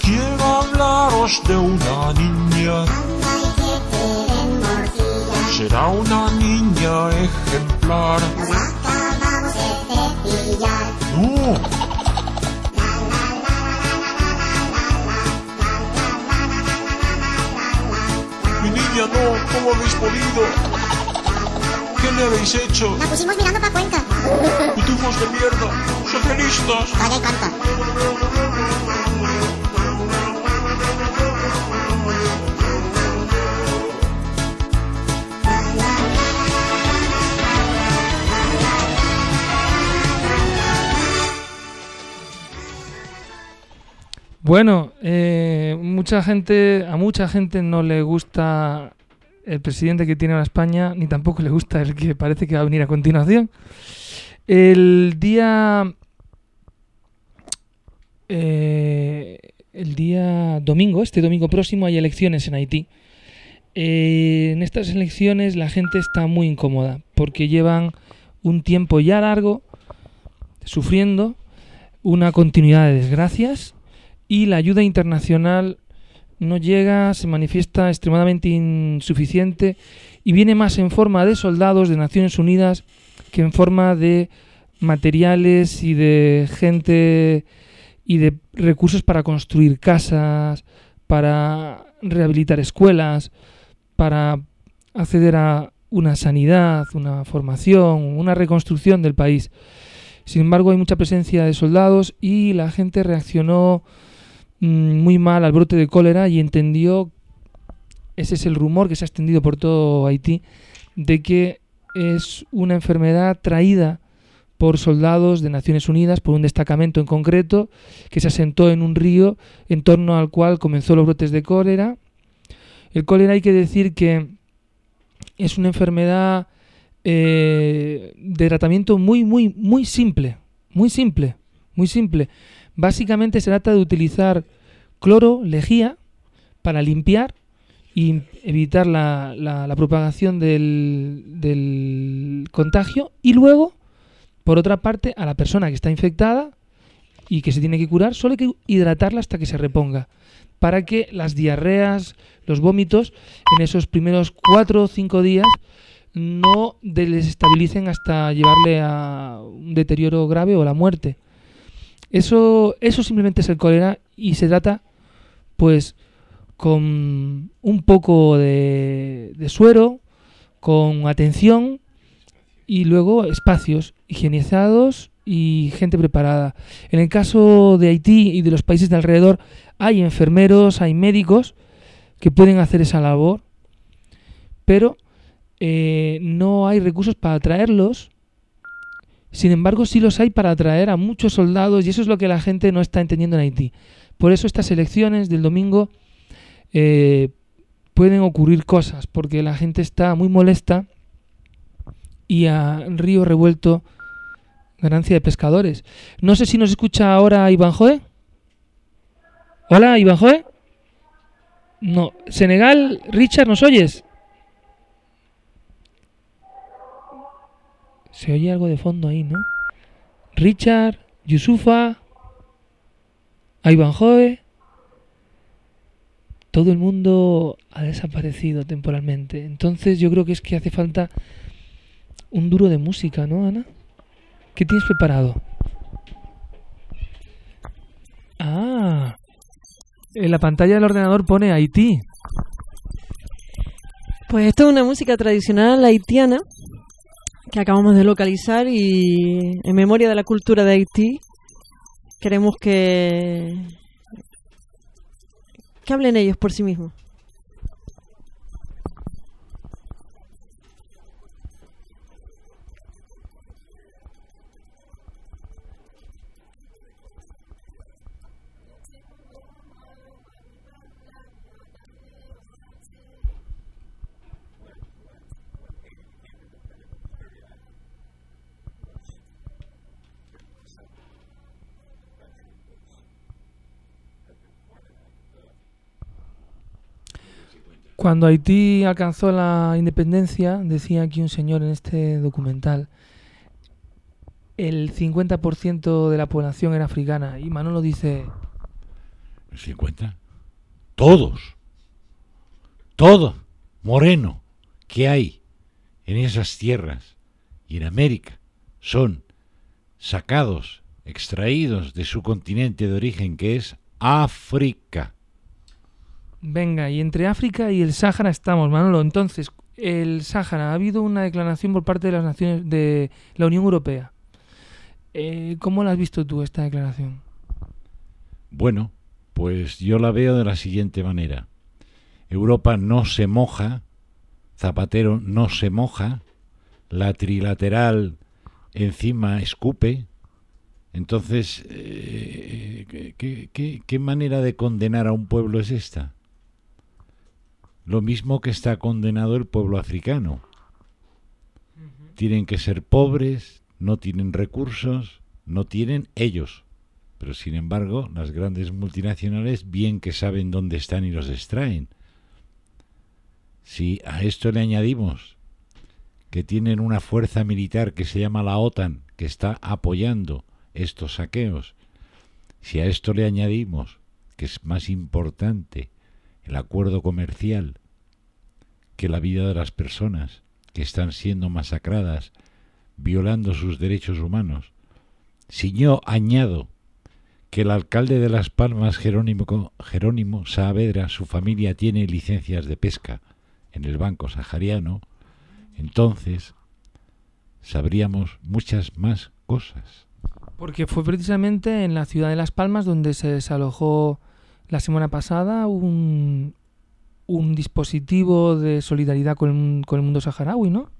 Quiero hablaros de una niña. Será una niña ejemplar. No, mi niña no, ¿cómo habéis podido? ¿Qué le habéis hecho? La pusimos mirando pa' Cuenca. ¡Pitufos de mierda! ¡Socialistas! Calla y canta. Bueno, eh, mucha gente, a mucha gente no le gusta el presidente que tiene ahora España, ni tampoco le gusta el que parece que va a venir a continuación. El día, eh, el día domingo, este domingo próximo, hay elecciones en Haití. Eh, en estas elecciones la gente está muy incómoda porque llevan un tiempo ya largo sufriendo una continuidad de desgracias y la ayuda internacional no llega, se manifiesta extremadamente insuficiente y viene más en forma de soldados de Naciones Unidas que en forma de materiales y de gente y de recursos para construir casas, para rehabilitar escuelas, para acceder a una sanidad, una formación, una reconstrucción del país. Sin embargo, hay mucha presencia de soldados y la gente reaccionó muy mal al brote de cólera y entendió, ese es el rumor que se ha extendido por todo Haití, de que es una enfermedad traída por soldados de Naciones Unidas, por un destacamento en concreto, que se asentó en un río en torno al cual comenzó los brotes de cólera. El cólera hay que decir que es una enfermedad eh, de tratamiento muy, muy, muy simple, muy simple, muy simple. Básicamente se trata de utilizar cloro, lejía, para limpiar y evitar la, la- la propagación del, del contagio y luego, por otra parte, a la persona que está infectada y que se tiene que curar, solo hay que hidratarla hasta que se reponga, para que las diarreas, los vómitos, en esos primeros cuatro o cinco días no desestabilicen hasta llevarle a un deterioro grave o la muerte. Eso, eso simplemente es el cólera y se trata, pues, con un poco de, suero, con atención y luego espacios higienizados y gente preparada. En el caso de Haití y de los países de alrededor hay enfermeros, hay médicos que pueden hacer esa labor, pero eh, no hay recursos para atraerlos. Sin embargo, sí los hay para atraer a muchos soldados y eso es lo que la gente no está entendiendo en Haití. Por eso estas elecciones del domingo eh, pueden ocurrir cosas, porque la gente está muy molesta y a río revuelto ganancia de pescadores. No sé si nos escucha ahora Iván Joe. Hola, Iván Joe. No, Senegal, Richard, ¿nos oyes? Se oye algo de fondo ahí, ¿no? Richard, Yusufa, Ivanhoe. Todo el mundo ha desaparecido temporalmente. Entonces yo creo que es que hace falta un duro de música, ¿no, Ana? ¿Qué tienes preparado? Ah, en la pantalla del ordenador pone Haití. Pues esto es una música tradicional haitiana que acabamos de localizar y en memoria de la cultura de Haití queremos que que hablen ellos por sí mismos. Cuando Haití alcanzó la independencia, decía aquí un señor en este documental, el 50% de la población era africana. Y Manolo dice, ¿El 50? Todos. Todo. Moreno que hay en esas tierras y en América son sacados, extraídos de su continente de origen que es África. Venga, y entre África y el Sáhara estamos, Manolo. Entonces, el Sáhara, ha habido una declaración por parte de las naciones de la Unión Europea. Eh, ¿Cómo la has visto tú esta declaración? Bueno, pues yo la veo de la siguiente manera. Europa no se moja, Zapatero no se moja, la trilateral encima escupe. Entonces, eh, ¿qué- qué, manera de condenar a un pueblo es esta? Lo mismo que está condenado el pueblo africano. Tienen que ser pobres, no tienen recursos, no tienen ellos. Pero sin embargo, las grandes multinacionales bien que saben dónde están y los extraen. Si a esto le añadimos que tienen una fuerza militar que se llama la OTAN, que está apoyando estos saqueos, si a esto le añadimos que es más importante el acuerdo comercial que la vida de las personas que están siendo masacradas, violando sus derechos humanos, si yo añado que el alcalde de Las Palmas, Jerónimo, Jerónimo Saavedra, su familia tiene licencias de pesca en el Banco Sahariano, entonces sabríamos muchas más cosas. Porque fue precisamente en la ciudad de Las Palmas donde se desalojó la semana pasada un, un dispositivo de solidaridad con el, mundo saharaui, ¿no?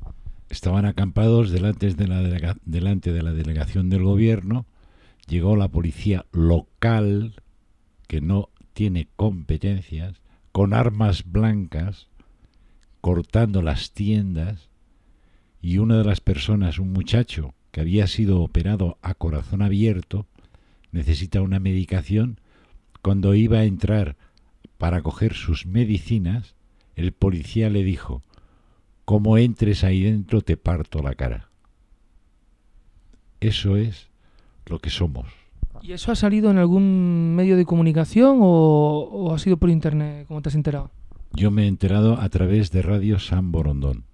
Estaban acampados delante de la delegación del gobierno, llegó la policía local, que no tiene competencias, con armas blancas, cortando las tiendas, y una de las personas, un muchacho que había sido operado a corazón abierto, necesita una medicación, cuando iba a entrar para coger sus medicinas, el policía le dijo, como entres ahí dentro te parto la cara. Eso es lo que somos. ¿Y eso ha salido en algún medio de comunicación o, o ha sido por internet? ¿Cómo te has enterado? Yo me he enterado a través de Radio San Borondón.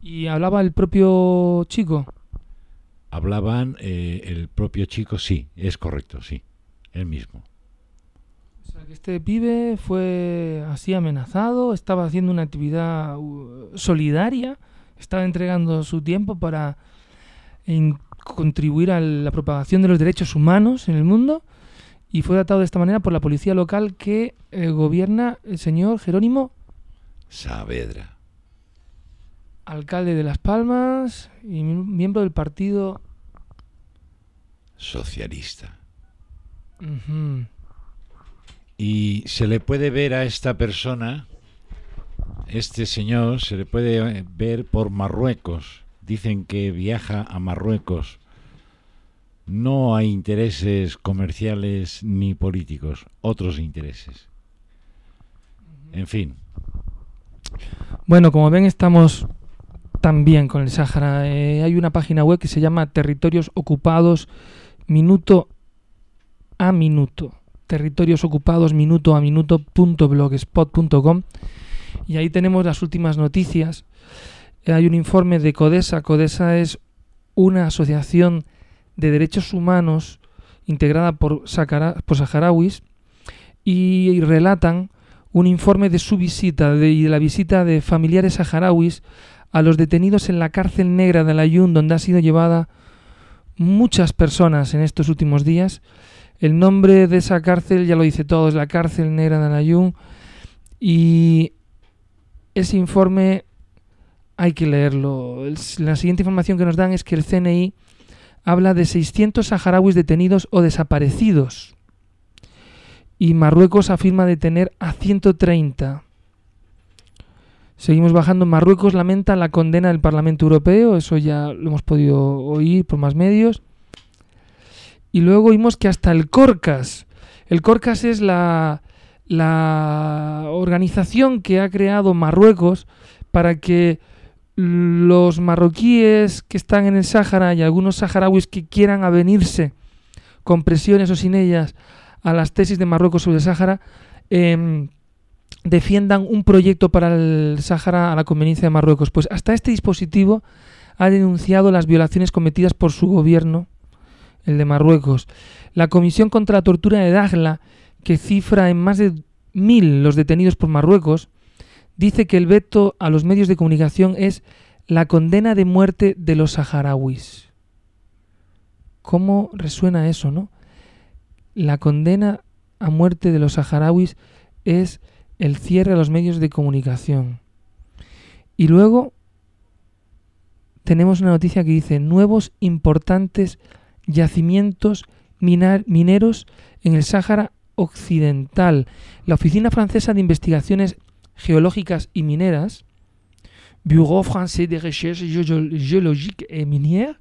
¿Y hablaba el propio chico? Hablaban eh, el propio chico, sí, es correcto, sí, él mismo. Sea, que este pibe fue así amenazado, estaba haciendo una actividad uh, solidaria, estaba entregando su tiempo para contribuir a la propagación de los derechos humanos en el mundo y fue tratado de esta manera por la policía local que eh, gobierna el señor Jerónimo, Saavedra. alcalde de Las Palmas y mi- miembro del partido... Socialista. Y se le puede ver a esta persona, este señor, se le puede eh, ver por Marruecos. Dicen que viaja a Marruecos. No hay intereses comerciales ni políticos, otros intereses. En fin, Bueno, como ven estamos también con el Sáhara. Eh, hay una página web que se llama Territorios Ocupados Minuto a Minuto. Territorios Ocupados Minuto a Minuto.blogspot.com y ahí tenemos las últimas noticias. Eh, hay un informe de CODESA. CODESA es una asociación de derechos humanos integrada por, por saharauis y relatan un informe de su visita y de la visita de familiares saharauis a los detenidos en la cárcel negra de Layún, donde ha sido llevada muchas personas en estos últimos días. El nombre de esa cárcel ya lo dice todo, es la cárcel negra de Layún. Y ese informe hay que leerlo. La siguiente información que nos dan es que el CNI habla de 600 saharauis detenidos o desaparecidos. Y Marruecos afirma detener a 130. Seguimos bajando. Marruecos lamenta la condena del Parlamento Europeo. Eso ya lo hemos podido oír por más medios. Y luego oímos que hasta el Corcas. El Corcas es la, la organización que ha creado Marruecos para que los marroquíes que están en el Sáhara y algunos saharauis que quieran avenirse con presiones o sin ellas a las tesis de Marruecos sobre el Sáhara em, defiendan un proyecto para el Sáhara a la conveniencia de Marruecos. Pues hasta este dispositivo ha denunciado las violaciones cometidas por su gobierno, el de Marruecos. La Comisión contra la Tortura de Dagla, que cifra en más de mil los detenidos por Marruecos, dice que el veto a los medios de comunicación es la condena de muerte de los saharauis. ¿Cómo resuena eso, no? La condena a muerte de los saharauis es el cierre a los medios de comunicación. Y luego tenemos una noticia que dice nuevos importantes yacimientos mineros en el Sáhara Occidental. La Oficina Francesa de Investigaciones Geológicas y Mineras, Bureau Français de Recherche Géo- Géologique et Minière,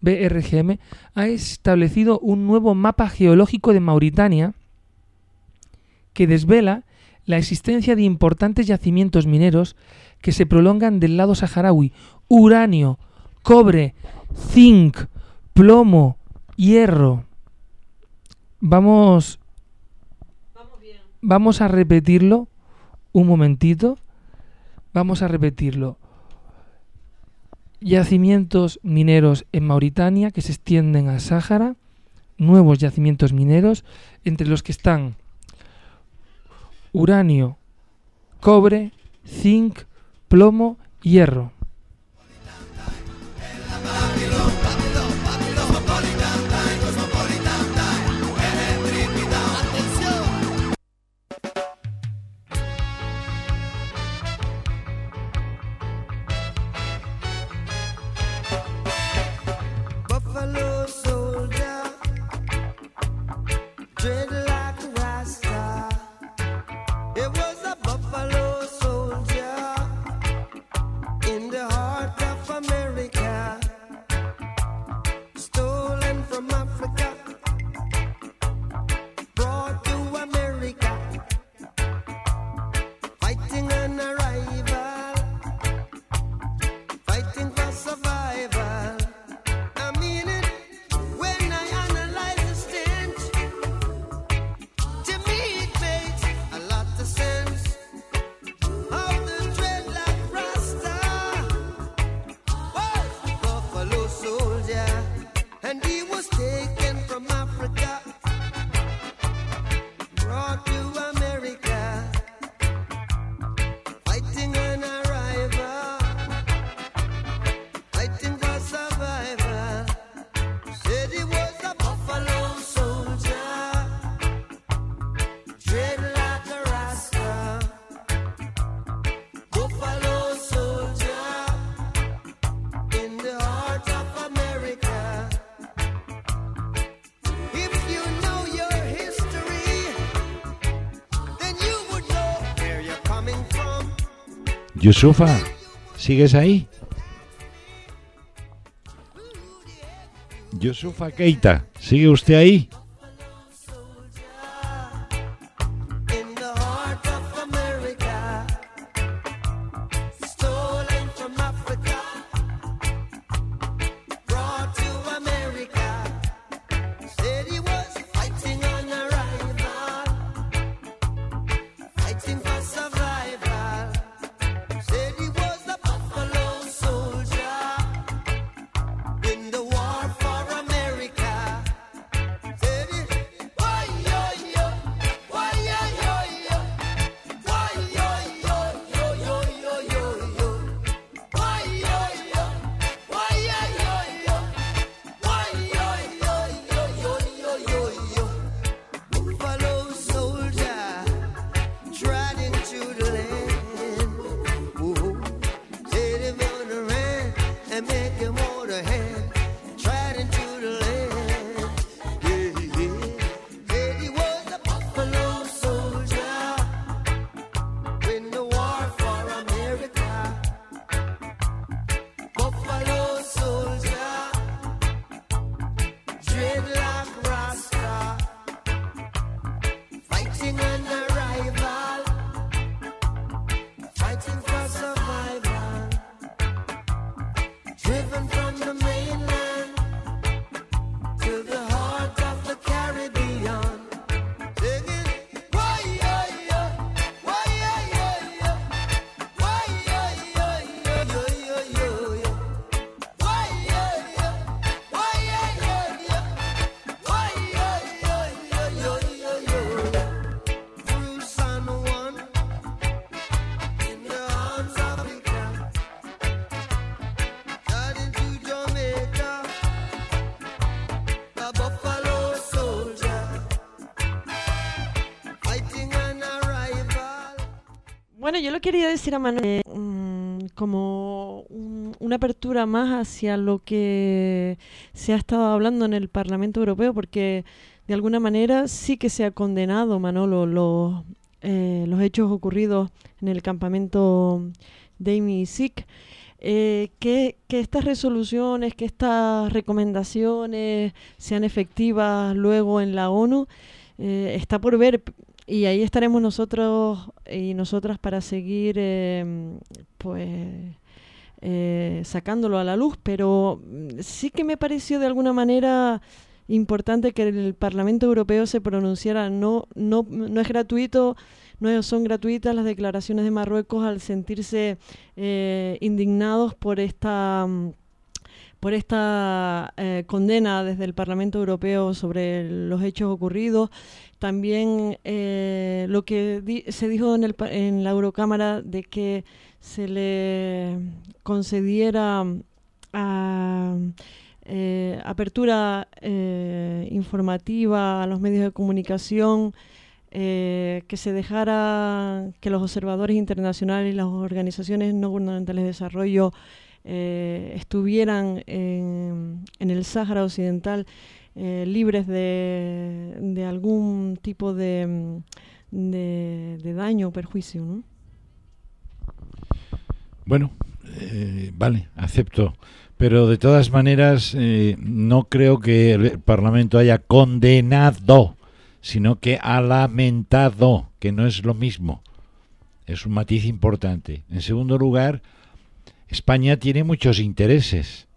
BRGM, ha establecido un nuevo mapa geológico de Mauritania que desvela la existencia de importantes yacimientos mineros que se prolongan del lado saharaui. Uranio, cobre, zinc, plomo, hierro. Vamos vamos a repetirlo un momentito. Vamos a repetirlo. Yacimientos mineros en Mauritania que se extienden al Sáhara. Nuevos yacimientos mineros, entre los que están uranio, cobre, zinc, plomo, hierro. Yusufa, ¿sigues ahí? Yusufa Keita, ¿sigue usted ahí? Yo lo quería decir a Manuel eh, mm, como un- una apertura más hacia lo que se ha estado hablando en el Parlamento Europeo, porque de alguna manera sí que se ha condenado, Manolo, los, eh, los hechos ocurridos en el campamento Dami y Sik. Eh, que, que estas resoluciones, que estas recomendaciones sean efectivas luego en la ONU, eh, está por ver y ahí estaremos nosotros y nosotras para seguir eh, pues eh, sacándolo a la luz, pero mm, sí que me pareció de alguna manera importante que el Parlamento Europeo se pronunciara. No, no, no es gratuito, no son gratuitas las declaraciones de Marruecos al sentirse eh, indignados por esta mm, por esta eh, condena desde el Parlamento Europeo sobre los hechos ocurridos. También eh, lo que se dijo en, el, en la Eurocámara de que se le concediera ah, eh, apertura eh, informativa a los medios de comunicación, que se dejara que los observadores internacionales y las organizaciones no gubernamentales de desarrollo estuvieran en, en el Sáhara Occidental eh, libres de, de algún tipo de, mm, de, de daño o perjuicio. ¿no? Bueno, eh, vale, acepto. Pero de todas maneras, eh, no creo que el Parlamento haya condenado, sino que ha lamentado, que no es lo mismo. Es un matiz importante. En segundo lugar, España tiene muchos intereses.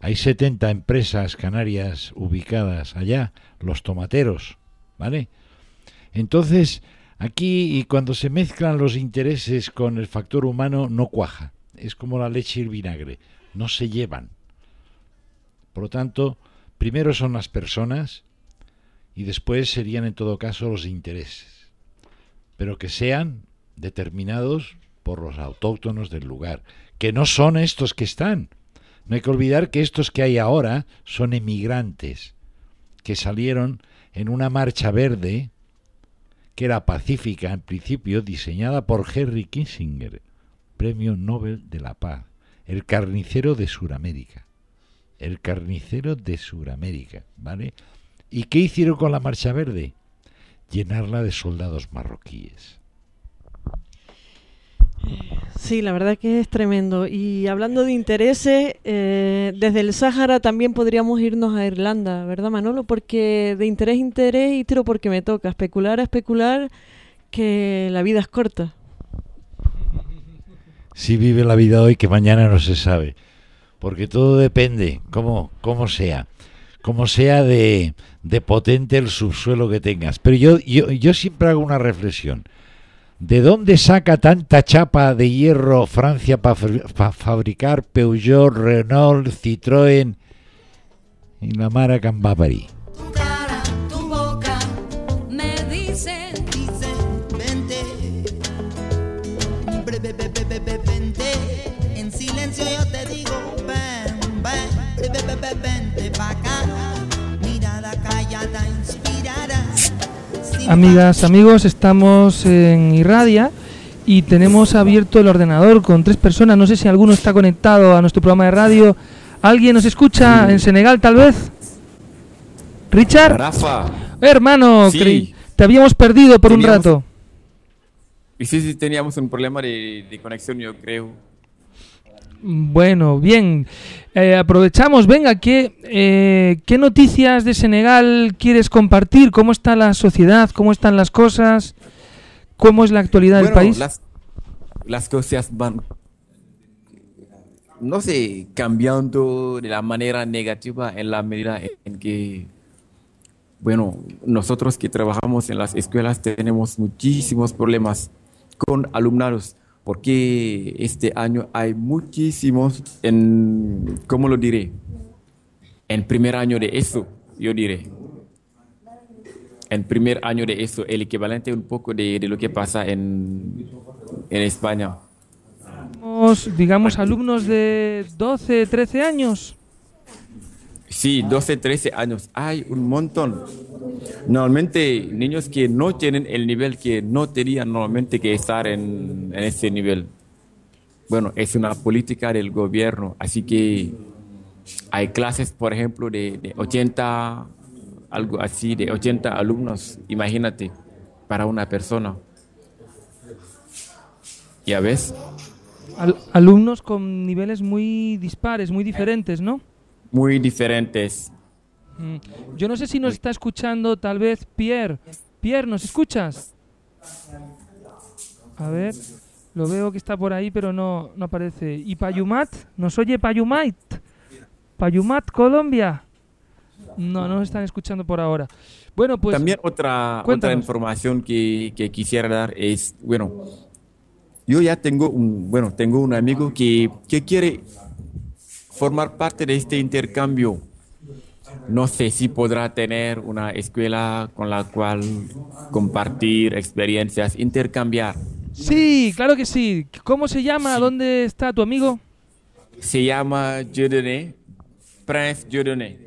Hay 70 empresas canarias ubicadas allá, los tomateros, ¿vale? Entonces, aquí y cuando se mezclan los intereses con el factor humano no cuaja. Es como la leche y el vinagre, no se llevan. Por lo tanto, primero son las personas y después serían en todo caso los intereses. Pero que sean determinados por los autóctonos del lugar, que no son estos que están. No hay que olvidar que estos que hay ahora son emigrantes que salieron en una marcha verde que era pacífica en principio, diseñada por Henry Kissinger, Premio Nobel de la Paz, el carnicero de Suramérica. El carnicero de Suramérica, ¿vale? ¿Y qué hicieron con la marcha verde? Llenarla de soldados marroquíes. Sí, la verdad que es tremendo. Y hablando de intereses, eh, desde el Sáhara también podríamos irnos a Irlanda, ¿verdad, Manolo? Porque de interés interés y tiro porque me toca. Especular a especular que la vida es corta. Si vive la vida hoy que mañana no se sabe. Porque todo depende, cómo, cómo sea. Como sea de, de potente el subsuelo que tengas. Pero yo, yo, yo siempre hago una reflexión. ¿De dónde saca tanta chapa de hierro Francia para fabricar Peugeot, Renault, Citroën y la Mara Cambapari? Amigas, amigos, estamos en Irradia y tenemos abierto el ordenador con tres personas. No sé si alguno está conectado a nuestro programa de radio. ¿Alguien nos escucha en Senegal tal vez? ¿Richard? Rafa. Hermano, Sí. te habíamos perdido por un rato. Y sí, sí, teníamos un problema de, de conexión, yo creo. Bueno, bien. Eh, aprovechamos, venga, ¿qué, eh, ¿qué noticias de Senegal quieres compartir? ¿Cómo está la sociedad? ¿Cómo están las cosas? ¿Cómo es la actualidad del país? Las, las cosas van, no sé, cambiando de la manera negativa en la medida en, en que, bueno, nosotros que trabajamos en las escuelas tenemos muchísimos problemas con alumnados, porque este año hay muchísimos en, ¿cómo lo diré? En primer año de eso, yo diré. En primer año de eso, el equivalente un poco de, de lo que pasa en, en España. Digamos, alumnos de 12, 13 años. Sí, 12, 13 años. Hay un montón. Normalmente niños que no tienen el nivel que no tenían normalmente que estar en, en ese nivel. Bueno, es una política del gobierno, así que hay clases, por ejemplo, de, de 80, algo así, de 80 alumnos, imagínate, para una persona. ¿Ya ves? Al- alumnos con niveles muy dispares, muy diferentes, ¿no? Muy diferentes. Mm. Yo no sé si nos está escuchando tal vez Pierre. Pierre, ¿nos escuchas? A ver, lo veo que está por ahí, pero no, no aparece. ¿Y Payumat? ¿Nos oye Payumat? Payumat, Colombia. No, no nos están escuchando por ahora. Bueno, pues... También otra, otra información que, que quisiera dar es, bueno, yo ya tengo un, bueno, tengo un amigo que, que quiere formar parte de este intercambio. No sé si podrá tener una escuela con la cual compartir experiencias, intercambiar. Sí, claro que sí. ¿Cómo se llama? ¿Dónde está tu amigo? Se llama Dieudonné, Prince Dieudonné.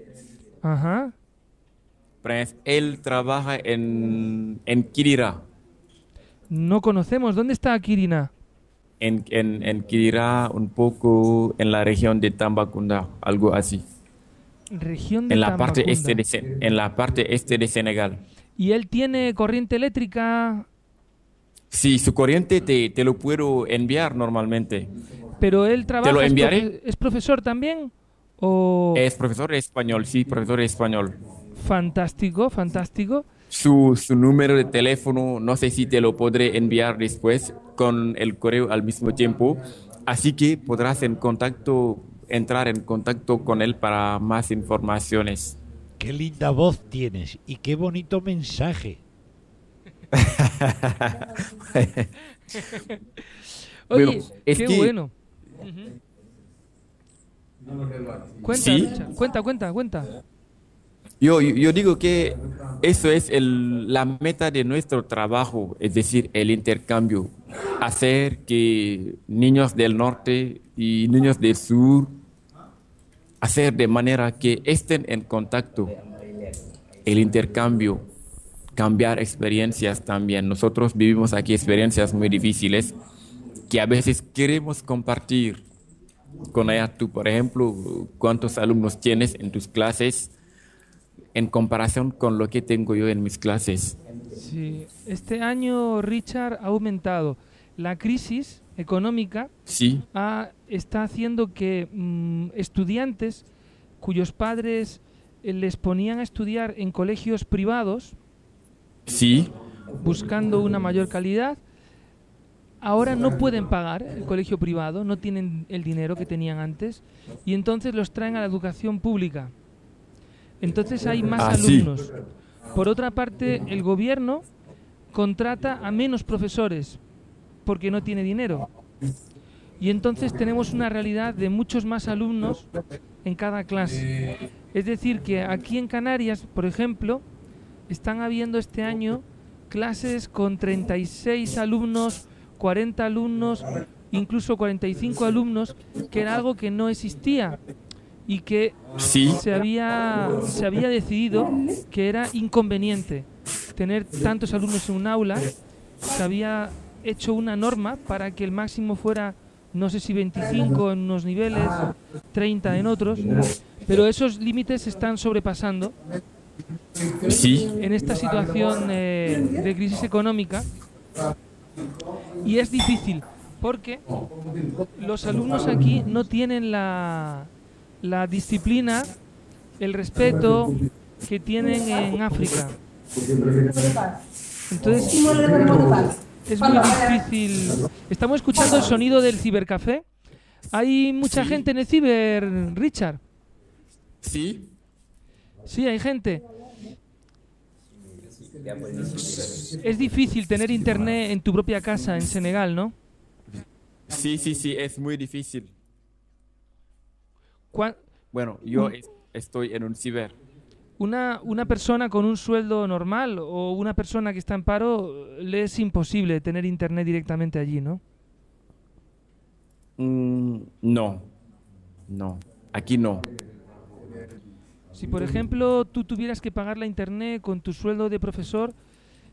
Ajá. Prince, él trabaja en, en Kirira. No conocemos. ¿Dónde está Kirina? En, en, en Kirira, un poco en la región de Tambacounda, algo así. Región de En la parte este de en la parte este de Senegal. ¿Y él tiene corriente eléctrica? Sí, su corriente te, te lo puedo enviar normalmente. ¿Pero él trabaja? lo es enviaré. profe- ¿Es profesor también? ¿O Es profesor de español, sí, profesor de español. fantástico, fantástico? Su, su número de teléfono, no sé si te lo podré enviar después con el correo al mismo tiempo. Así que podrás en contacto, entrar en contacto con él para más informaciones. Qué linda voz tienes y qué bonito mensaje. (laughs) Oye, Bueno, es qué que- bueno. Cuenta, Sí. Cuenta, cuenta, cuenta. Yo, yo, digo que eso es el- la meta de nuestro trabajo, es decir, el intercambio. Hacer que niños del norte y niños del sur, hacer de manera que estén en contacto. El intercambio, cambiar experiencias también. Nosotros vivimos aquí experiencias muy difíciles que a veces queremos compartir con ella. Tú, por ejemplo, ¿cuántos alumnos tienes en tus clases? En comparación con lo que tengo yo en mis clases. Sí, este año Richard ha aumentado. La crisis económica Sí. ha- está haciendo que mm, estudiantes cuyos padres eh, les ponían a estudiar en colegios privados Sí, buscando una mayor calidad, ahora no pueden pagar el colegio privado, no tienen el dinero que tenían antes y entonces los traen a la educación pública. Entonces hay más Ah, alumnos. Por otra parte, el gobierno contrata a menos profesores porque no tiene dinero. Y entonces tenemos una realidad de muchos más alumnos en cada clase. Es decir, que aquí en Canarias, por ejemplo, están habiendo este año clases con 36 alumnos, 40 alumnos, incluso 45 alumnos, que era algo que no existía y que Sí. se, había, se había decidido que era inconveniente tener tantos alumnos en un aula, se había hecho una norma para que el máximo fuera, no sé si 25 en unos niveles, 30 en otros, pero esos límites se están sobrepasando Sí. en esta situación eh, de crisis económica y es difícil porque los alumnos aquí no tienen la, la disciplina, el respeto que tienen en África. Entonces es muy difícil. Estamos escuchando el sonido del cibercafé. Hay mucha gente en el ciber, Richard. Sí. Sí, hay gente. Es difícil tener internet en tu propia casa en Senegal, ¿no? Sí, sí, sí, es muy difícil. Bueno, yo Mm. es- estoy en un ciber. Una, una persona con un sueldo normal o una persona que está en paro le es imposible tener internet directamente allí, ¿no? Mm, no, no, aquí no. Si por ejemplo tú tuvieras que pagar la internet con tu sueldo de profesor,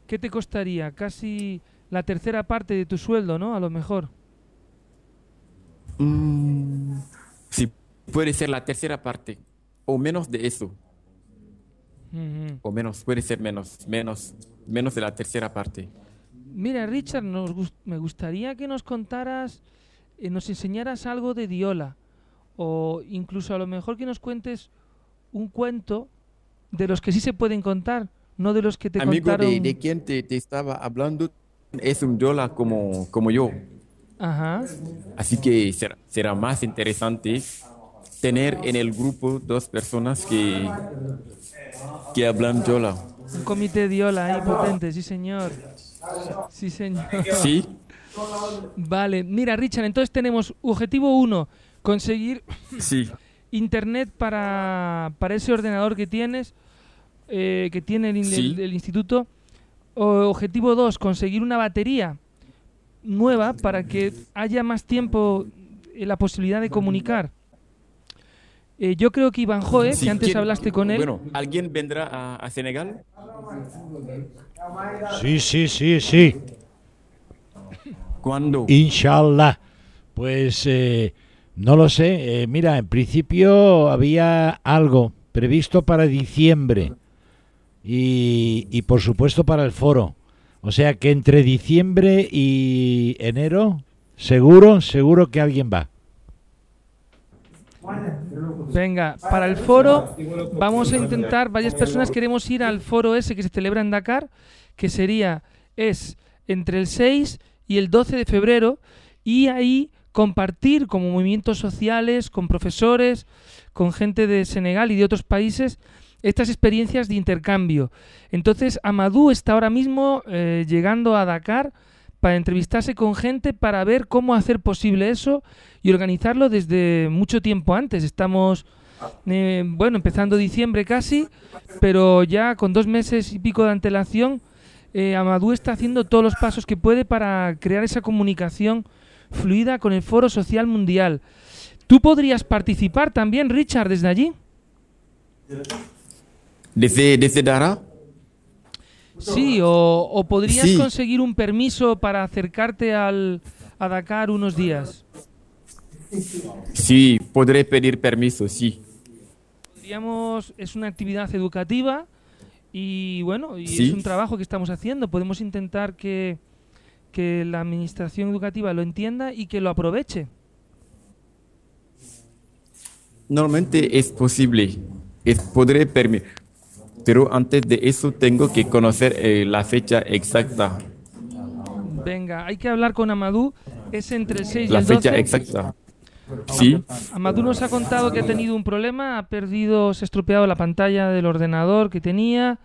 ¿qué te costaría? Casi la tercera parte de tu sueldo, ¿no? A lo mejor. Mm, puede ser la tercera parte o menos de eso. O menos, puede ser menos, menos, menos de la tercera parte. Mira, Richard, nos me gustaría que nos contaras, eh, nos enseñaras algo de Diola, o incluso a lo mejor que nos cuentes un cuento de los que sí se pueden contar, no de los que te Amigo contaron. de, de quien te, te estaba hablando es un yola como, como yo. Ajá. Así que será, será más interesante tener en el grupo dos personas que, que hablan yola. Un comité Diola ahí potente, sí señor. Sí señor. Sí. Vale, mira Richard, entonces tenemos objetivo 1, conseguir Sí. internet para, para ese ordenador que tienes, eh, que tiene el, in- Sí. el- el instituto. O- objetivo 2, conseguir una batería nueva para que haya más tiempo eh, la posibilidad de comunicar. Eh, yo creo que Iván Joe, Sí, que antes ¿quién- hablaste con él, Bueno, ¿alguien vendrá a, a Senegal? Sí, sí, sí, sí. ¿Cuándo? Inshallah. Pues eh, no lo sé. Eh, mira, en principio había algo previsto para diciembre y, y por supuesto para el foro. O sea que entre diciembre y enero, seguro, seguro que alguien va. Venga, para el foro vamos a intentar, varias personas queremos ir al foro ese que se celebra en Dakar, que sería, es entre el 6 y el 12 de febrero, y ahí compartir como movimientos sociales, con profesores, con gente de Senegal y de otros países, estas experiencias de intercambio. Entonces, Amadou está ahora mismo eh, llegando a Dakar para entrevistarse con gente para ver cómo hacer posible eso y organizarlo desde mucho tiempo antes. Estamos, eh, bueno, empezando diciembre casi, pero ya con dos meses y pico de antelación, eh, Amadou está haciendo todos los pasos que puede para crear esa comunicación fluida con el Foro Social Mundial. ¿Tú podrías participar también, Richard, desde allí? ¿Desde, desde Dara? Sí, o, o podrías Sí. conseguir un permiso para acercarte al, a Dakar unos días. Sí, podré pedir permiso, sí. Podríamos, es una actividad educativa y bueno, y Sí. es un trabajo que estamos haciendo. Podemos intentar que, que la administración educativa lo entienda y que lo aproveche. Normalmente es posible, es, podré permitir, pero antes de eso tengo que conocer eh, la fecha exacta, Venga, hay que hablar con Amadou. Es entre el 6 y la el 12. fecha exacta. Sí, Amadou nos ha contado que ha tenido un problema, ha perdido, se ha estropeado la pantalla del ordenador que tenía.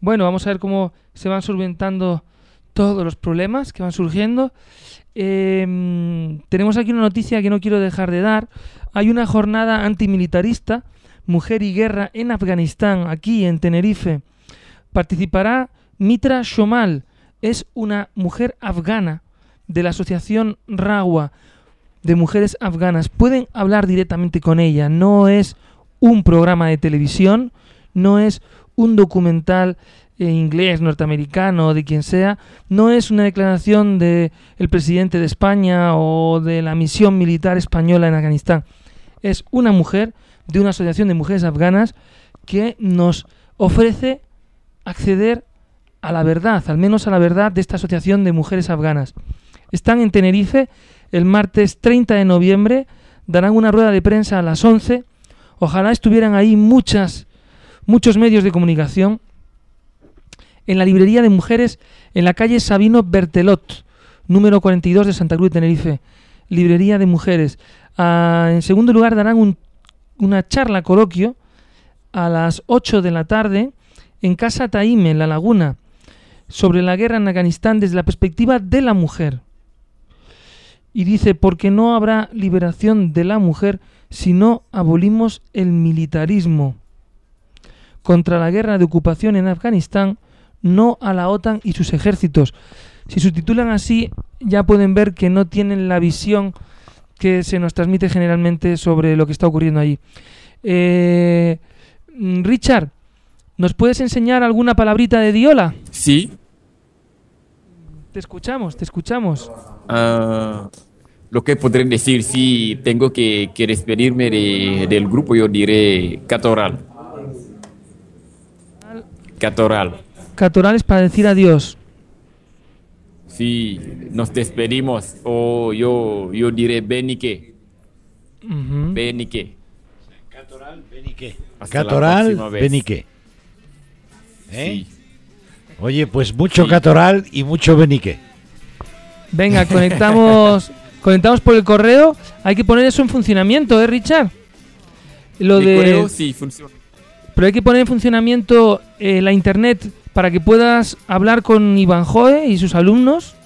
Bueno, vamos a ver cómo se van solventando todos los problemas que van surgiendo. Eh, tenemos aquí una noticia que no quiero dejar de dar. Hay una jornada antimilitarista, Mujer y Guerra en Afganistán, aquí en Tenerife. Participará Mitra Shomal, es una mujer afgana de la asociación Rawa de mujeres afganas. Pueden hablar directamente con ella. No es un programa de televisión, no es un documental eh, inglés, norteamericano, de quien sea, no es una declaración de el presidente de España o de la misión militar española en Afganistán. Es una mujer de una asociación de mujeres afganas que nos ofrece acceder a la verdad, al menos a la verdad de esta asociación de mujeres afganas. Están en Tenerife el martes 30 de noviembre, darán una rueda de prensa a las 11. Ojalá estuvieran ahí muchas, muchos medios de comunicación. En la librería de mujeres en la calle Sabino Bertelot, número 42 de Santa Cruz de Tenerife. Librería de mujeres. Ah, en segundo lugar darán un- una charla coloquio a las 8 de la tarde en Casa Taime, en La Laguna, sobre la guerra en Afganistán desde la perspectiva de la mujer. Y dice, porque no habrá liberación de la mujer si no abolimos el militarismo. Contra la guerra de ocupación en Afganistán, no a la OTAN y sus ejércitos. Si subtitulan así, ya pueden ver que no tienen la visión que se nos transmite generalmente sobre lo que está ocurriendo allí. Eh, Richard, ¿nos puedes enseñar alguna palabrita de Diola? Sí. Te escuchamos, te escuchamos. Ah, lo que podré decir, si tengo que, que despedirme de- del grupo, yo diré catoral. Catoral. Catorales para decir adiós. Si nos despedimos, o yo, yo diré benique. Ujú. Benique. Benique. Hasta Catoral, próxima vez. Benique. ¿Eh? Oye, pues mucho catoral y mucho benique. Venga, conectamos, (laughs) conectamos por el correo. Hay que poner eso en funcionamiento, ¿eh, Richard? Lo El de, correo sí funciona. pero hay que poner en funcionamiento eh, la internet para que puedas hablar con Iván Joe y sus alumnos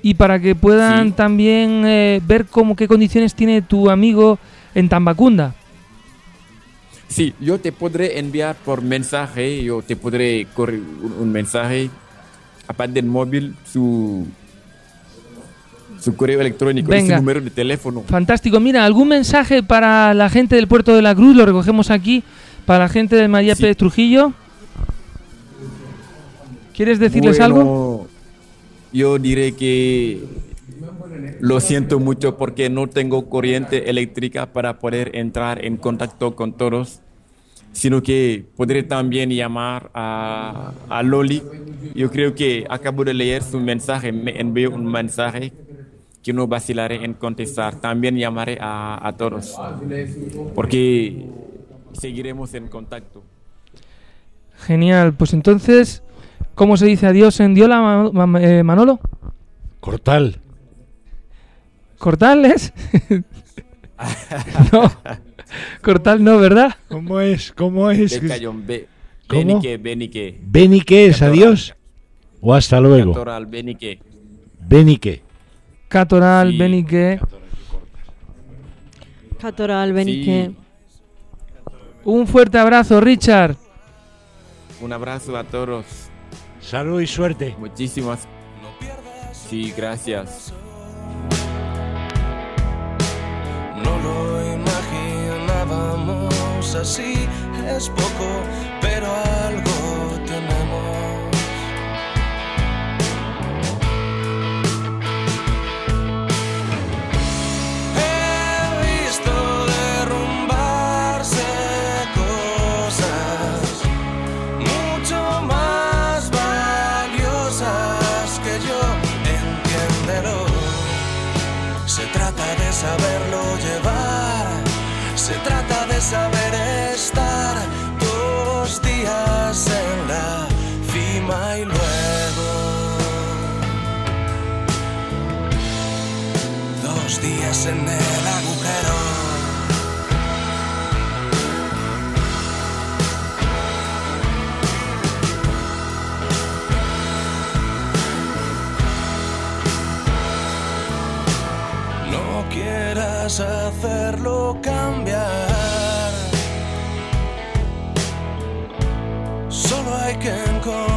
y para que puedan también eh, ver cómo qué condiciones tiene tu amigo en Tambacunda. Sí, yo te podré enviar por mensaje, yo te podré correr un, un mensaje, aparte del móvil, su, su correo electrónico, y Venga. su número de teléfono. Fantástico. Mira, algún mensaje para la gente del puerto de la Cruz, lo recogemos aquí, para la gente de María Pérez Trujillo. ¿Quieres decirles Bueno, algo? Yo diré que lo siento mucho porque no tengo corriente eléctrica para poder entrar en contacto con todos, sino que podré también llamar a, a Loli. Yo creo que acabo de leer su mensaje, me envió un mensaje que no vacilaré en contestar. También llamaré a, a todos, porque seguiremos en contacto. Genial. Pues entonces, ¿cómo se dice adiós en Diola, eh, Manolo? Cortal. ¿Cortales? (laughs) no. Cortal no, ¿verdad? ¿Cómo es? ¿Cómo es? Be- ¿Cómo? Benique, Benique. ¿Benique es Catoral. adiós? ¿O hasta luego? Catoral, Benique. Benique. Catoral, Sí. Benique. Catoral, Benique. Un fuerte abrazo, Richard. Un abrazo a todos. Salud y suerte. Muchísimas. Sí, gracias. No lo imaginábamos así, es poco, pero algo en el agujero. No quieras hacerlo cambiar. Solo hay que encontrar.